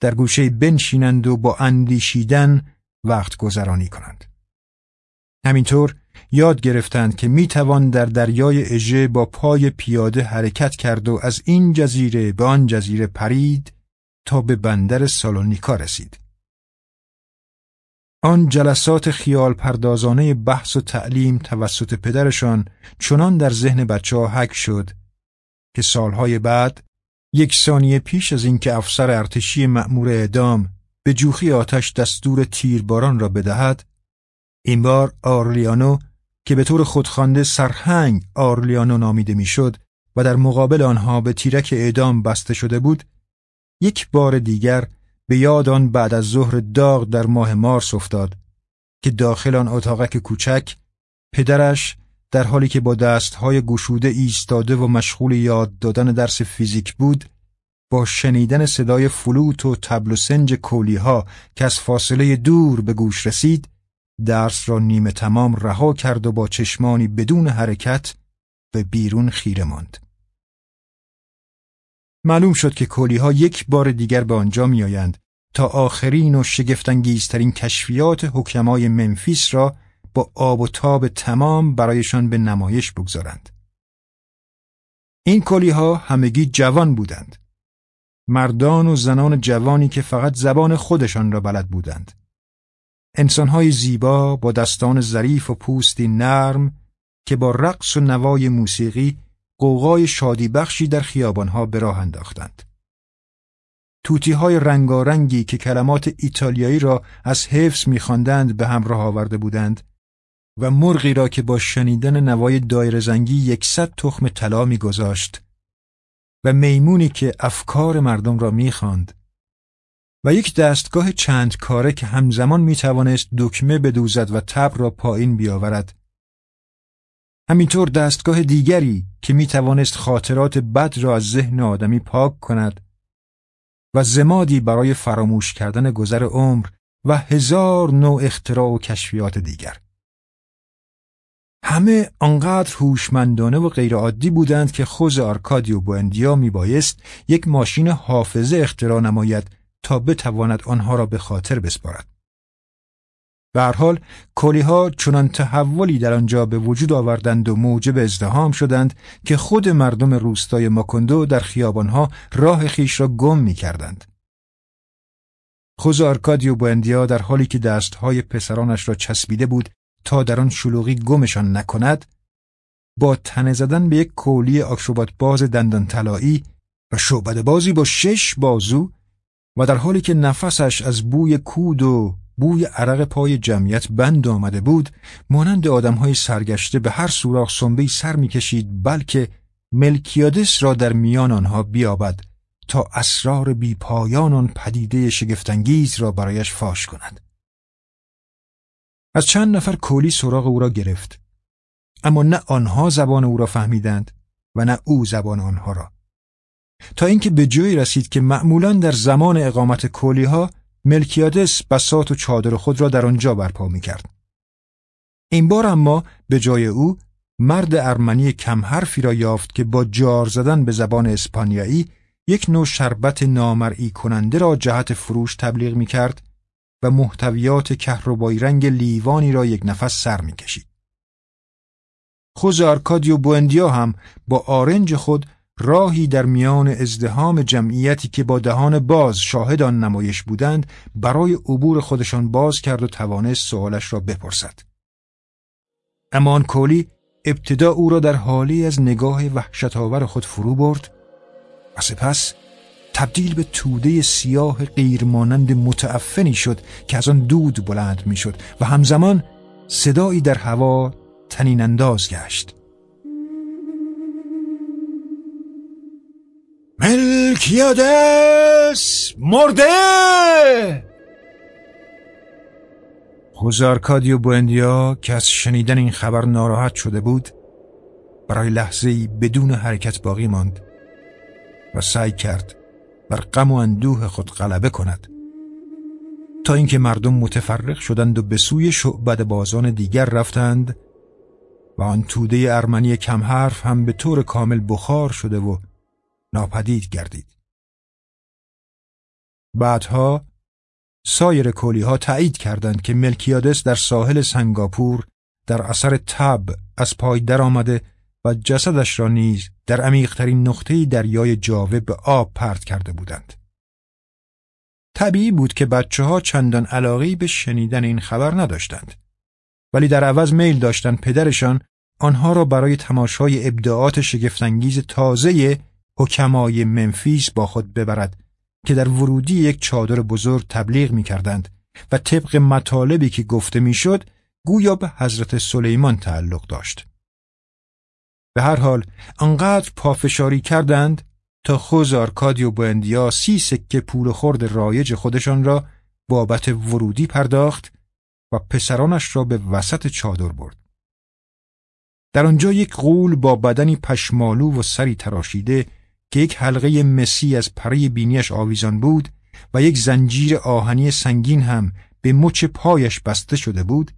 در گوشه بنشینند و با اندیشیدن وقت گذرانی کنند. همینطور یاد گرفتند که می توان در دریای اژه با پای پیاده حرکت کرد و از این جزیره به آن جزیره پرید تا به بندر سالونیکا رسید. آن جلسات خیال پردازانه بحث و تعلیم توسط پدرشان چنان در ذهن بچه ها حک شد که سالهای بعد یک ثانیه پیش از اینکه افسر ارتشی مأمور اعدام به جوخی آتش دستور تیرباران را بدهد این بار آرلیانو که به طور خودخوانده سرهنگ آرلیانو نامیده می‌شد و در مقابل آنها به تیرک اعدام بسته شده بود یک بار دیگر به یاد آن بعد از ظهر داغ در ماه مارس افتاد که داخل آن اتاقک کوچک پدرش در حالی که با دستهای گشوده ایستاده و مشغول یاد دادن درس فیزیک بود با شنیدن صدای فلوت و تبل و سنج کولیها که از فاصله دور به گوش رسید درس را نیمه تمام رها کرد و با چشمانی بدون حرکت به بیرون خیره ماند. معلوم شد که کولیها یک بار دیگر به آنجا میآیند تا آخرین و شگفتانگیزترین کشفیات حکمای منفیس را با آب و تاب تمام برایشان به نمایش بگذارند. این کلیها همگی جوان بودند. مردان و زنان جوانی که فقط زبان خودشان را بلد بودند. انسانهای زیبا با دستان ظریف و پوستی نرم که با رقص و نوای موسیقی قوقای شادی بخشی در خیابانها به راه انداختند. توتی های رنگارنگی که کلمات ایتالیایی را از حفظ میخواندند به همراه آورده بودند و مرغی را که با شنیدن نوای دایر زنگی یکصد تخم طلا میگذاشت و میمونی که افکار مردم را می‌خواند و یک دستگاه چند کاره که همزمان می توانست دکمه بدوزد و تبر را پایین بیاورد. همینطور دستگاه دیگری که می توانست خاطرات بد را از ذهن آدمی پاک کند و زمادی برای فراموش کردن گذر عمر و هزار نوع اختراع و کشفیات دیگر. همه آنقدر هوشمندانه و غیرعادی بودند که خوزه آرکادیو بوندیا می بایست یک ماشین حافظه اختراع نماید تا بتواند آنها را به خاطر بسپارد. به هر حال کولیها چنان تحولی در آنجا به وجود آوردند و موجب ازدحام شدند که خود مردم روستای ماکندو در خیابانها راه خویش را گم می کردند. خوزه آرکادیو بوندیا در حالی که دستهای پسرانش را چسبیده بود تا در آن شلوغی گمشان نکند با تنه زدن به یک کولی آکروبات باز دندان طلایی و شعبد بازی با شش بازو و در حالی که نفسش از بوی کود و بوی عرق پای جمعیت بند آمده بود مانند آدمهای سرگشته به هر سوراخ سنبه سر می‌کشید بلکه ملکیادس را در میان آنها بیابد تا اسرار بیپایان آن پدیده شگفتانگیز را برایش فاش کند. از چند نفر کولی سراغ او را گرفت اما نه آنها زبان او را فهمیدند و نه او زبان آنها را. تا اینکه به جایی رسید که معمولا در زمان اقامت کولی ها ملکیادس بسات و چادر خود را در آنجا برپا می کرد. این بار اما به جای او مرد ارمنی کم حرفی را یافت که با جار زدن به زبان اسپانیایی یک نوع شربت نامرئی کننده را جهت فروش تبلیغ می کرد و محتویات کهربایی رنگ لیوانی را یک نفس سر می کشید. خوز آرکادیو بوندیا هم با آرنج خود راهی در میان ازدهام جمعیتی که با دهان باز شاهد آن نمایش بودند برای عبور خودشان باز کرد و توانست سوالش را بپرسد. اما کولی ابتدا او را در حالی از نگاه وحشتآور خود فرو برد و سپس تبدیل به توده سیاه غیرمانند متعفنی شد که از آن دود بلند می‌شد و همزمان صدایی در هوا تنین انداز گشت ملکیادس مرده خوزارکادیو بوندیا که از شنیدن این خبر ناراحت شده بود برای لحظه بدون حرکت باقی ماند و سعی کرد بر غم و اندوه خود غلبه کند تا اینکه مردم متفرق شدند و به سوی شعبد بازان دیگر رفتند و آن توده ارمنی کم حرف هم به طور کامل بخار شده و ناپدید گردید. بعدها سایر کولی ها تایید کردند که ملکیادس در ساحل سنگاپور در اثر تب از پای درآمده و جسدش را نیز در عمیقترین نقطه دریای جاوه به آب پرت کرده بودند. طبیعی بود که بچه ها چندان علاقی به شنیدن این خبر نداشتند. ولی در عوض میل داشتند پدرشان آنها را برای تماشای ابداعات شگفتانگیز تازه حکمای منفیس با خود ببرد که در ورودی یک چادر بزرگ تبلیغ می کردند و طبق مطالبی که گفته می‌شد گویا به حضرت سلیمان تعلق داشت. به هر حال انقدر پافشاری کردند تا خوز آرکادی و بوندیا سی سکه پول خورد رایج خودشان را بابت ورودی پرداخت و پسرانش را به وسط چادر برد. در آنجا یک قول با بدنی پشمالو و سری تراشیده که یک حلقه مسی از پره بینیش آویزان بود و یک زنجیر آهنی سنگین هم به مچ پایش بسته شده بود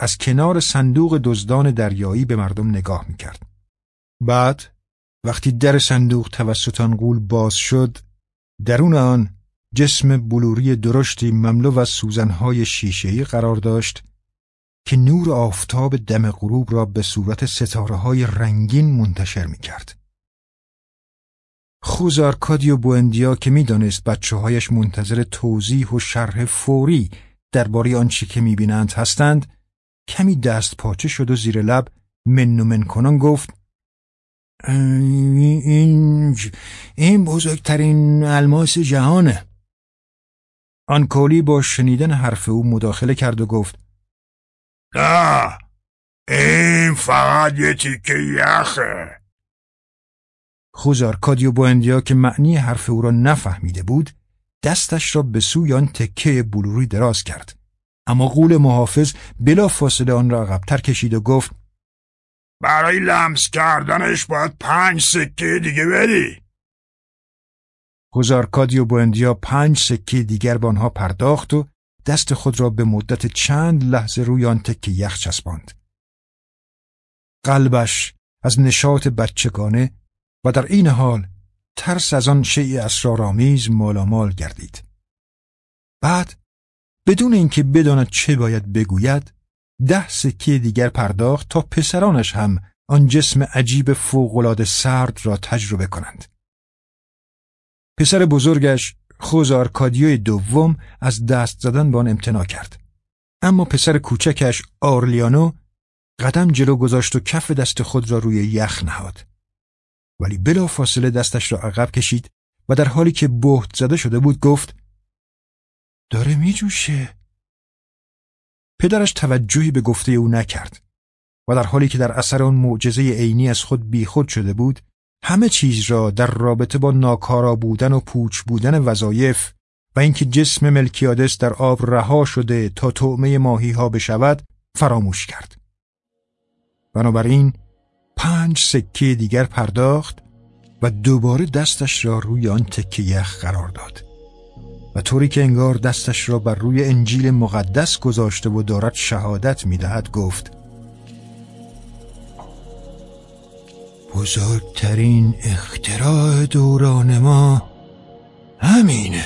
از کنار صندوق دزدان دریایی به مردم نگاه می‌کرد. بعد وقتی در صندوق توسط آن باز شد درون آن جسم بلوری درشتی مملو از سوزنهای شیشهی قرار داشت که نور آفتاب دم غروب را به صورت ستاره های رنگین منتشر می کرد. خوزارکادی و بوندیا که می‌دانست بچه هایش منتظر توضیح و شرح فوری درباره آنچه که می‌بینند هستند کمی دست پاچه شد و زیر لب من و من کنان گفت این این بزرگترین الماس جهانه. آن کولی با شنیدن حرف او مداخله کرد و گفت نه این فقط یه تیکه یخه. خوزار کادیو بوندیا که معنی حرف او را نفهمیده بود دستش را به سوی آن تکه بلوری دراز کرد اما قول محافظ بلا فاصله آن را عقبتر کشید و گفت برای لمس کردنش باید پنج سکه دیگه بدی خوزارکادی و بوندیا پنج سکه دیگر به آنها پرداخت و دست خود را به مدت چند لحظه روی آن تکه یخ چسباند. قلبش از نشاط بچگانه و در این حال ترس از آن شیء اسرارآمیز مالامال گردید. بعد بدون اینکه بداند چه باید بگوید ده سکه دیگر پرداخت تا پسرانش هم آن جسم عجیب فوقالعاده سرد را تجربه کنند. پسر بزرگش خوزارکادیوی دوم از دست زدن به آن امتناع کرد. اما پسر کوچکش آرلیانو قدم جلو گذاشت و کف دست خود را روی یخ نهاد. ولی بلا فاصله دستش را عقب کشید و در حالی که بهت زده شده بود گفت داره می جوشه. پدرش توجهی به گفته او نکرد و در حالی که در اثر آن معجزه عینی از خود بیخود شده بود همه چیز را در رابطه با ناکارا بودن و پوچ بودن وظایف و اینکه جسم ملکیادس در آب رها شده تا طعمه ماهی ها بشود فراموش کرد. بنابراین پنج سکه دیگر پرداخت و دوباره دستش را روی آن تکه یخ قرار داد. و طوری که انگار دستش را بر روی انجیل مقدس گذاشته و دارد شهادت می‌دهد گفت بزرگترین اختراع دوران ما همینه.